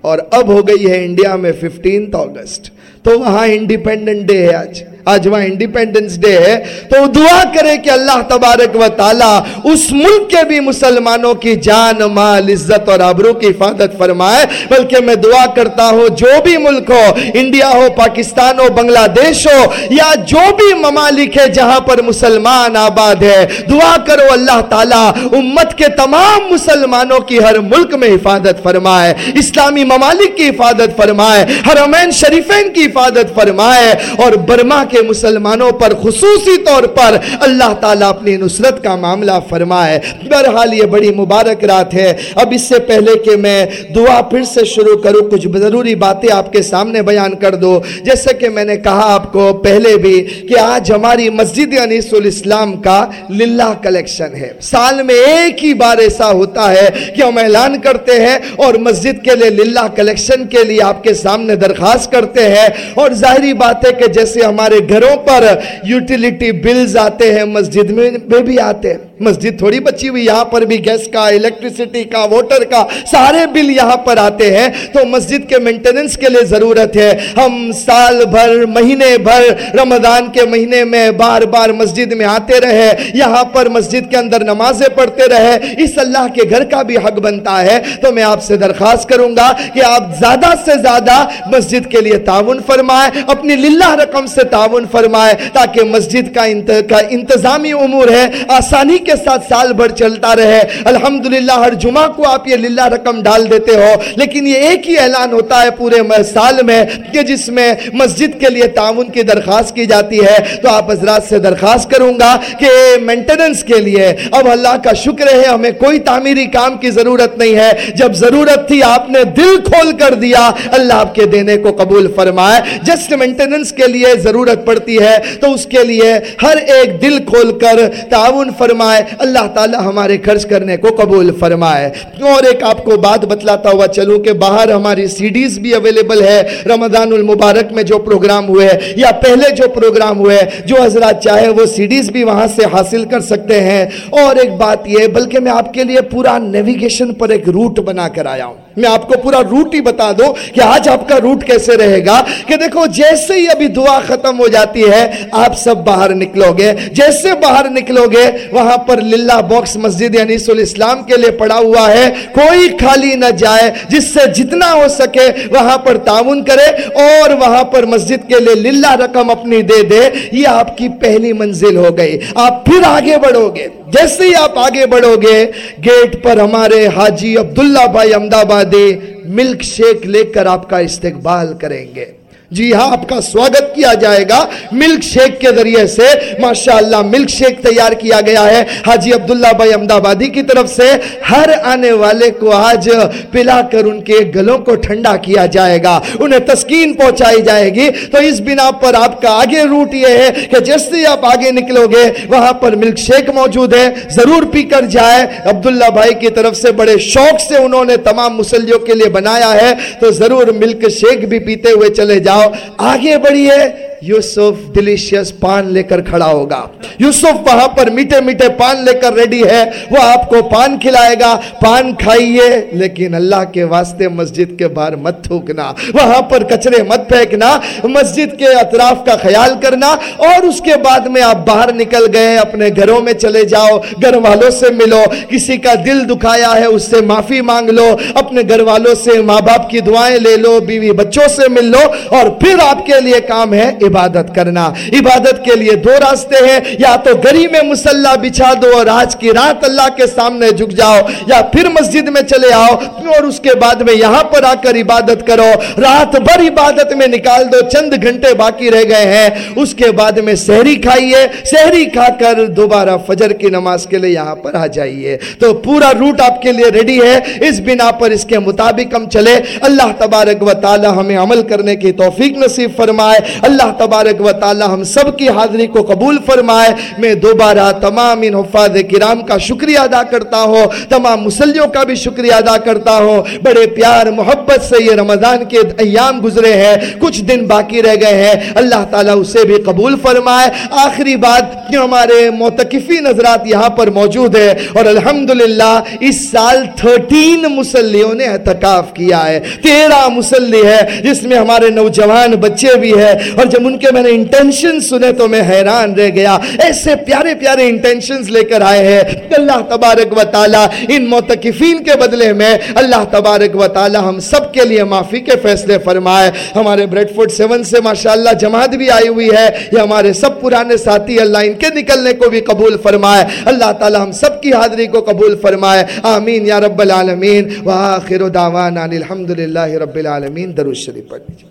اور اب ہو گئی ہے انڈیا میں ففٹینتھ اگست، تو وہاں انڈیپینڈنٹ ڈے ہے آج۔ آج وہاں انڈیپینڈنس ڈے ہے، تو دعا کرے کہ اللہ تبارک و تعالی اس ملک کے بھی مسلمانوں کی جان، مال، عزت اور عبروں کی حفاظت فرمائے۔ بلکہ میں دعا کرتا ہوں، جو بھی ملک ہو، انڈیا ہو، پاکستان ہو بنگلہ دیش ہو، یا جو بھی ممالک ہے جہاں پر مسلمان آباد ہے، دعا کرو اللہ تعالیٰ امت کے تمام مسلمانوں کی ہر ملک میں حفاظت فرمائے، اسلامی ممالک کی حفاظت فرمائے، حرمین شریفین کی حفاظت فرمائے اور برما کے مسلمانوں پر خصوصی طور پر اللہ تعالیٰ اپنی نصرت کا معاملہ فرمائے۔ بہرحال یہ بڑی مبارک رات ہے۔ اب اس سے پہلے کہ میں دعا پھر سے شروع کروں، کچھ ضروری باتیں آپ کے سامنے بیان کر دو جیسے کہ میں نے کہا آپ کو پہلے بھی کہ آج ہماری مسجد یعنی انیس الاسلام کا للہ کلیکشن ہے۔ سال میں ایک ہی بار ایسا ہوتا ہے کہ ہم اعلان کرتے ہیں اور مسجد کے لیے للہ کلیکشن کے لیے آپ کے سامنے درخواست کرتے ہیں۔ اور ظاہری بات ہے کہ جیسے ہمارے گھروں پر یوٹیلیٹی بلز آتے ہیں مسجد میں بھی آتے ہیں۔ مسجد تھوڑی بچی ہوئی، یہاں پر بھی گیس کا الیکٹریسٹی کا ووٹر کا سارے بل یہاں پر آتے ہیں۔ تو مسجد کے مینٹیننس کے لیے ضرورت ہے۔ ہم سال بھر، مہینے بھر، رمضان کے مہینے میں بار بار مسجد میں آتے رہے۔ یہاں پر مسجد کے اندر نمازیں پڑھتے رہے۔ اس اللہ کے گھر کا بھی حق بنتا ہے۔ تو میں آپ سے درخواست کروں گا کہ آپ زیادہ سے زیادہ مسجد کے لیے تعاون فرمائے اپنی للہ رقم سے تعاون فرمائے تاکہ مسجد کا انتظامی امور ہے، آسانی کے کے ساتھ سال بھر چلتا رہے۔ الحمدللہ، ہر جمعہ کو آپ یہ للہ رقم ڈال دیتے ہو۔ لیکن یہ ایک ہی اعلان ہوتا ہے پورے سال میں کہ جس میں مسجد کے لیے تعاون کی درخواست کی جاتی ہے، تو آپ حضرات سے درخواست کروں گا کہ مینٹیننس کے لیے، اب اللہ کا شکر ہے، ہمیں کوئی تعمیری کام کی ضرورت نہیں ہے۔ جب ضرورت تھی، آپ نے دل کھول کر دیا۔ اللہ آپ کے دینے کو قبول فرمائے۔ جسٹ مینٹیننس کے لیے ضرورت پڑتی ہے، تو اس کے لیے ہر ایک دل کھول کر تعاون فرمائے۔ اللہ تعالی ہمارے خرچ کرنے کو قبول فرمائے۔ اور ایک آپ کو بات بتلاتا ہوا چلوں کہ باہر ہماری سیڈیز بھی اویلیبل ہے رمضان المبارک میں جو پروگرام ہوئے یا پہلے جو پروگرام ہوئے جو حضرات چاہے وہ سیڈیز بھی وہاں سے حاصل کر سکتے ہیں۔ اور ایک بات یہ بلکہ میں آپ کے لیے پورا نیویگیشن پر ایک روٹ بنا کر آیا ہوں۔ میں آپ کو پورا روٹ ہی بتا دو کہ آج آپ کا روٹ کیسے رہے گا کہ دیکھو، جیسے ہی ابھی دعا ختم ہو جاتی ہے، آپ سب باہر نکلو گے جیسے باہر نکلو گے وہاں پر للہ باکس مسجد یعنی انیس الاسلام کے لیے پڑا ہوا ہے۔ کوئی خالی نہ جائے، جس سے جتنا ہو سکے وہاں پر تعاون کرے اور وہاں پر مسجد کے لیے للہ رقم اپنی دے دے۔ یہ آپ کی پہلی منزل ہو گئی۔ آپ پھر آگے بڑھو گے۔ جیسے ہی آپ آگے بڑھو گے، گیٹ پر ہمارے حاجی عبداللہ بھائی امدابادی ملک شیک لے کر آپ کا استقبال کریں گے۔ جی ہاں آپ کا سواگت کیا جائے گا۔ ملک شیک کے ذریعے سے ماشاءاللہ ملک شیک تیار کیا گیا ہے۔ حاجی عبداللہ بھائی امدابادی کی طرف سے ہر آنے والے کو آج پلا کر ان کے گلوں کو ٹھنڈا کیا جائے گا۔ انہیں تسکین پہنچائی جائے گی۔ تو اس بنا پر آپ کا آگے روٹ یہ ہے کہ جیسے آپ آگے نکلو گے، وہاں پر ملک شیک موجود ہے۔ ضرور پی کر جائے عبداللہ بھائی کی طرف سے بڑے شوق سے انہوں نے تمام مسلیوں کے لیے بنایا ہے۔ تو ضرور ملک شیک بھی پیتے ہوئے چلے جاؤ۔ جاؤ آگے بڑھئے یوسف ڈیلیشیس پان لے کر کھڑا ہوگا۔ یوسف وہاں پر میٹے میٹے پان لے کر ریڈی ہے۔ وہ آپ کو پان کھلائے گا۔ پان کھائیے، لیکن اللہ کے واسطے مسجد کے باہر مت تھوکنا۔ وہاں پر کچرے مت پھینکنا۔ مسجد کے اطراف کا خیال کرنا۔ اور اس کے بعد میں آپ باہر نکل گئے، اپنے گھروں میں چلے جاؤ۔ گھر والوں سے ملو۔ کسی کا دل دکھایا ہے، اس سے معافی مانگ لو۔ اپنے گھر والوں سے ماں باپ کی دعائیں لے لو، بیوی بچوں سے مل لو۔ اور پھر آپ کے لیے کام ہے عبادت کرنا۔ عبادت کے لیے دو راستے ہیں۔ یا تو گری میں مسلح بچھا دو اور آج کی رات اللہ کے سامنے جھک جاؤ، یا پھر مسجد میں چلے آؤ، اور اس کے بعد میں یہاں پر آ کر عبادت کرو۔ رات بھر عبادت میں نکال دو، چند گھنٹے باقی رہ گئے ہیں۔ اس کے بعد میں سہری کھائیے۔ سہری کھا کر دوبارہ فجر کی نماز کے لیے یہاں پر آ جائیے۔ تو پورا روٹ آپ کے لیے ریڈی ہے۔ اس بنا پر اس کے مطابق ہم چلے۔ اللہ تبارک و تعالی ہمیں عمل کرنے کی توفیق نصیب فرمائے۔ اللہ تبارک و تعالی ہم سب کی حاضری کو قبول فرمائے۔ میں دوبارہ تمام ان حفاظ کرام کا شکریہ ادا کرتا ہوں۔ تمام مسلیوں کا بھی شکریہ ادا کرتا ہوں۔ بڑے پیار، محبت سے یہ رمضان کے ایام گزرے ہیں۔ کچھ دن باقی رہ گئے ہیں۔ اللہ تعالیٰ اسے بھی قبول فرمائے۔ آخری بات کہ ہمارے موتقفی نظرات یہاں پر موجود ہے اور الحمدللہ، اس سال تھرٹین مسلیوں نے اعتقاف کیا ہے۔ تیرہ مسلی ہے جس میں ہمارے نوجوان بچے بھی ہیں۔ اور جب ان کے میں نے انٹینشن سنے تو میں حیران رہ گیا۔ ایسے پیارے پیارے انٹینشنز لے کر آئے ہیں۔ اللہ تبارک و تعالی ان موتقفین کے بدلے میں اللہ تبارک و تعالی ہم سب کے لیے معافی کے فیصلے فرمائے۔ ہمارے بریڈ فوڈ سیون سے ماشاءاللہ جماعت بھی آئی ہوئی ہے۔ یہ ہمارے سب پرانے ساتھی اللہ ان کے نکلنے کو بھی قبول فرمائے۔ اللہ تعالی ہم سب کی حاضری کو قبول فرمائے۔ آمین یا رب العالمین۔ وآخر دعوانا الحمدللہ رب العالمین۔ درود شریف پڑھ لیجیے۔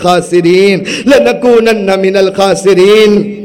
الخاسرين. لنكونن من الخاسرين.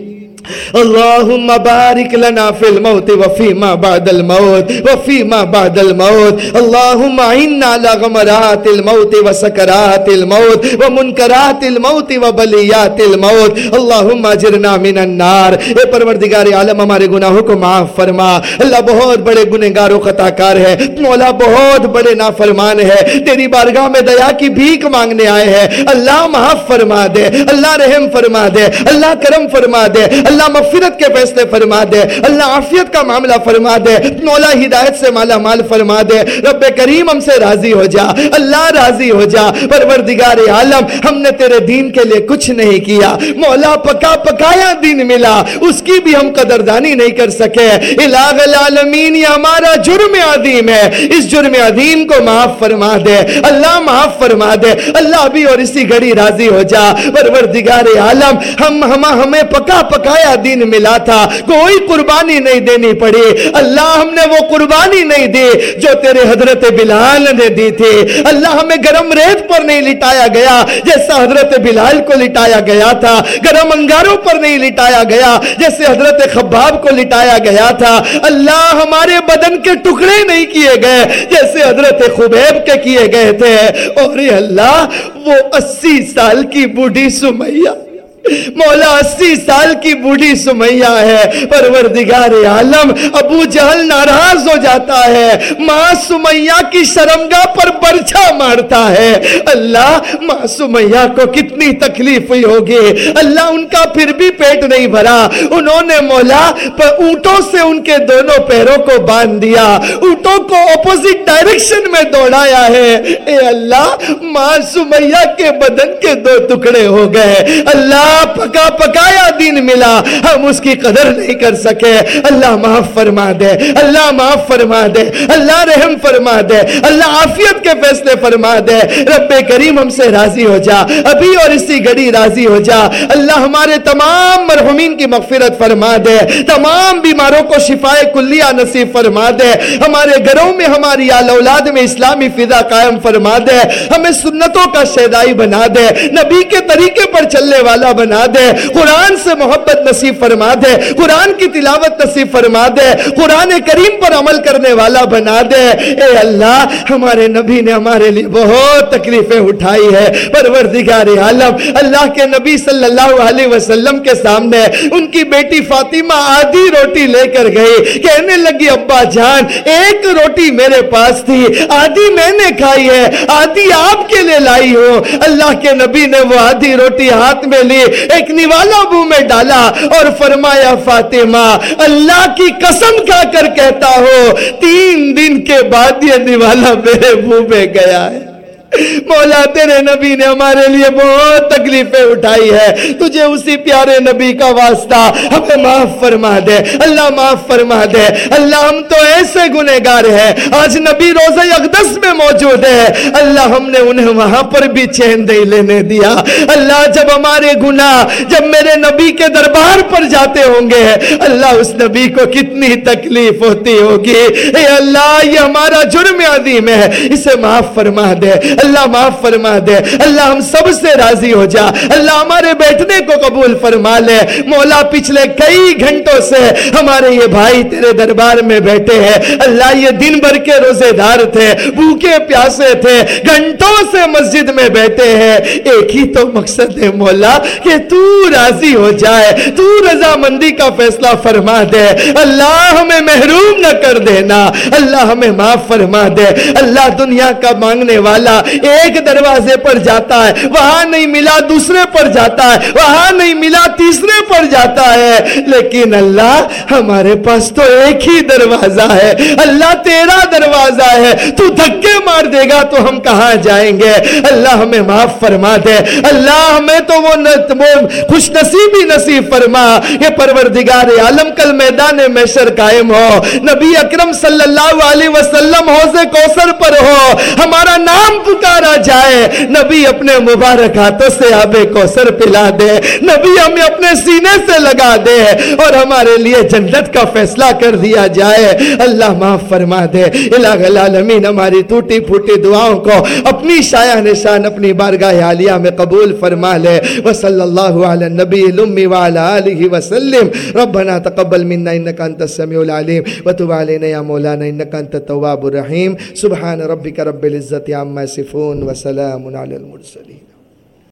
اللهم بارك لنا في الموت وفيما بعد الموت وفيما بعد الموت. اللهم عنا على غمرات الموت وسكرات الموت ومنكرات الموت وبليات الموت. اللهم اجرنا من النار. اے پروردگار عالم، ہمارے گناہوں کو معاف فرما. اللہ بہت بڑے گنہگار و خطا کار ہے. مولا بہت بڑے نافرمان ہے. تیری بارگاہ میں دیا کی بھیک مانگنے آئے ہیں. اللہ معاف فرما دے. اللہ رحم فرما دے. اللہ کرم فرما دے. اللہ اللہ مغفرت کے فیصلے فرما دے، اللہ عافیت کا معاملہ فرما دے، مولا ہدایت سے مالا مال فرما دے۔ رب کریم ہم سے راضی ہو جا، اللہ راضی ہو جا۔ پروردگار عالم، ہم نے تیرے دین کے لیے کچھ نہیں کیا۔ مولا پکا پکایا دین ملا، اس کی بھی ہم قدردانی نہیں کر سکے۔ الہ العالمین، یہ ہمارا جرم عظیم ہے۔ اس جرم عظیم کو معاف فرما دے۔ اللہ معاف فرما دے۔ اللہ بھی اور اسی گھڑی راضی ہو جا۔ پروردگار عالم، ہم ہم ہمیں پکا پکایا دین ملا تھا، کوئی قربانی نہیں دینی پڑی۔ اللہ ہم نے وہ قربانی نہیں دی جو تیرے حضرت بلال نے دی تھی۔ اللہ ہمیں گرم ریت پر نہیں لٹایا گیا جیسا حضرت بلال کو لٹایا گیا تھا۔ گرم انگاروں پر نہیں لٹایا گیا جیسے حضرت خباب کو لٹایا گیا تھا۔ اللہ ہمارے بدن کے ٹکڑے نہیں کیے گئے جیسے حضرت خبیب کے کیے گئے تھے۔ اور اللہ وہ اسی سال کی بوڑھی سمیہ مولا اسی سال کی بوڑھی سمیہ ہے، پروردگار عالم، ابو جہل ناراض ہو جاتا ہے۔ ماں سمیہ کی شرمگاہ پر برچھا مارتا ہے۔ اللہ، ماں سمیہ کو کتنی تکلیف ہوئی ہوگی۔ اللہ ان کا پھر بھی پیٹ نہیں بھرا۔ انہوں نے مولا اونٹوں سے ان کے دونوں پیروں کو باندھ دیا۔ اونٹوں کو اپوزٹ ڈائریکشن میں دوڑایا ہے۔ اے اللہ، ماں سمیہ کے بدن کے دو ٹکڑے ہو گئے۔ اللہ پکا پکایا دین ملا، ہم اس کی قدر نہیں کر سکے۔ اللہ معاف فرما دے، اللہ معاف فرما دے، اللہ رحم فرما دے، اللہ عافیت کے فیصلے فرما دے۔ رب کریم ہم سے راضی ہو جا، ابھی اور اسی گھڑی راضی ہو جا۔ اللہ ہمارے تمام مرحومین کی مغفرت فرما دے۔ تمام بیماروں کو شفا کلیہ نصیب فرما دے۔ ہمارے گھروں میں ہماری آل اولاد میں اسلامی فضا قائم فرما دے۔ ہمیں سنتوں کا شیدائی بنا دے۔ نبی کے طریقے پر چلنے والا بنا بنا دے۔ قرآن سے محبت نصیب فرما دے۔ قرآن کی تلاوت نصیب فرما دے۔ قرآن کریم پر عمل کرنے والا بنا دے۔ اے اللہ، ہمارے نبی نے ہمارے لیے بہت تکلیفیں اٹھائی ہے پروردگار عالم، اللہ کے نبی صلی اللہ علیہ وسلم کے سامنے ان کی بیٹی فاطمہ آدھی روٹی لے کر گئی۔ کہنے لگی، ابا جان، ایک روٹی میرے پاس تھی۔ آدھی میں نے کھائی ہے۔ آدھی آپ کے لیے لائی ہوں۔ اللہ کے نبی نے وہ آدھی روٹی ہاتھ میں لی۔ ایک نوالا بو میں ڈالا اور فرمایا، فاطمہ، اللہ کی قسم کھا کر کہتا ہو، تین دن کے بعد یہ نوالا میرے بو میں گیا ہے۔ مولا تیرے نبی نے ہمارے لیے بہت تکلیفیں اٹھائی ہے تجھے اسی پیارے نبی کا واسطہ ہمیں معاف فرما دے۔ اللہ معاف فرما دے۔ اللہ ہم تو ایسے گنہگار ہیں۔ آج نبی روزہ اقدس میں موجود ہے۔ اللہ ہم نے انہیں وہاں پر بھی چین دے لینے دیا۔ اللہ جب ہمارے گناہ، جب میرے نبی کے دربار پر جاتے ہوں گے، اللہ اس نبی کو کتنی تکلیف ہوتی ہوگی۔ اے اللہ، یہ ہمارا جرم عظیم ہے۔ اسے معاف فرما دے۔ اللہ معاف فرما دے۔ اللہ ہم سب سے راضی ہو جا۔ اللہ ہمارے بیٹھنے کو قبول فرما لے۔ مولا پچھلے کئی گھنٹوں سے ہمارے یہ بھائی تیرے دربار میں بیٹھے ہیں۔ اللہ یہ دن بھر کے روزے دار تھے، بھوکے پیاسے تھے، گھنٹوں سے مسجد میں بیٹھے ہیں۔ ایک ہی تو مقصد ہے مولا کہ تو راضی ہو جائے، تو رضا مندی کا فیصلہ فرما دے۔ اللہ ہمیں محروم نہ کر دینا۔ اللہ ہمیں معاف فرما دے۔ اللہ دنیا کا مانگنے والا ایک دروازے پر جاتا ہے، وہاں نہیں ملا دوسرے پر جاتا ہے، وہاں نہیں ملا تیسرے پر جاتا ہے۔ لیکن اللہ ہمارے پاس تو ایک ہی دروازہ ہے۔ اللہ تیرا دروازہ ہے، تو دھکے مار دے گا تو ہم کہاں جائیں گے؟ اللہ ہمیں معاف فرما دے۔ اللہ ہمیں تو وہ خوش نصیبی نصیب فرما۔ یہ پروردگار عالم کل میدان محشر قائم ہو۔ نبی اکرم صلی اللہ علیہ وسلم حوض کوثر پر ہو۔ ہمارا نام پکارا جائے نبی اپنے مبارک ہاتھوں سے آب کوثر پلا دے۔ نبی ہمیں اپنے سینے سے لگا دے۔ اور ہمارے لیے جنت کا فیصلہ کر دیا جائے۔ اللہ معاف فرما دے۔ الہ العالمین، ہماری ٹوٹی پھوٹی دعاؤں کو اپنی شایع نشان، اپنی بارگاہ عالیہ میں قبول فرما لے۔ وصلی اللہ علی النبی الامی وعلی آلہ وسلم۔ ربنا تقبل منا انکا انت السمیع العلیم۔ وتب علینا یا مولانا انکا انت التواب الرحیم۔ سبحان ربک رب العزت عما المصفون وسلام على المرسلين.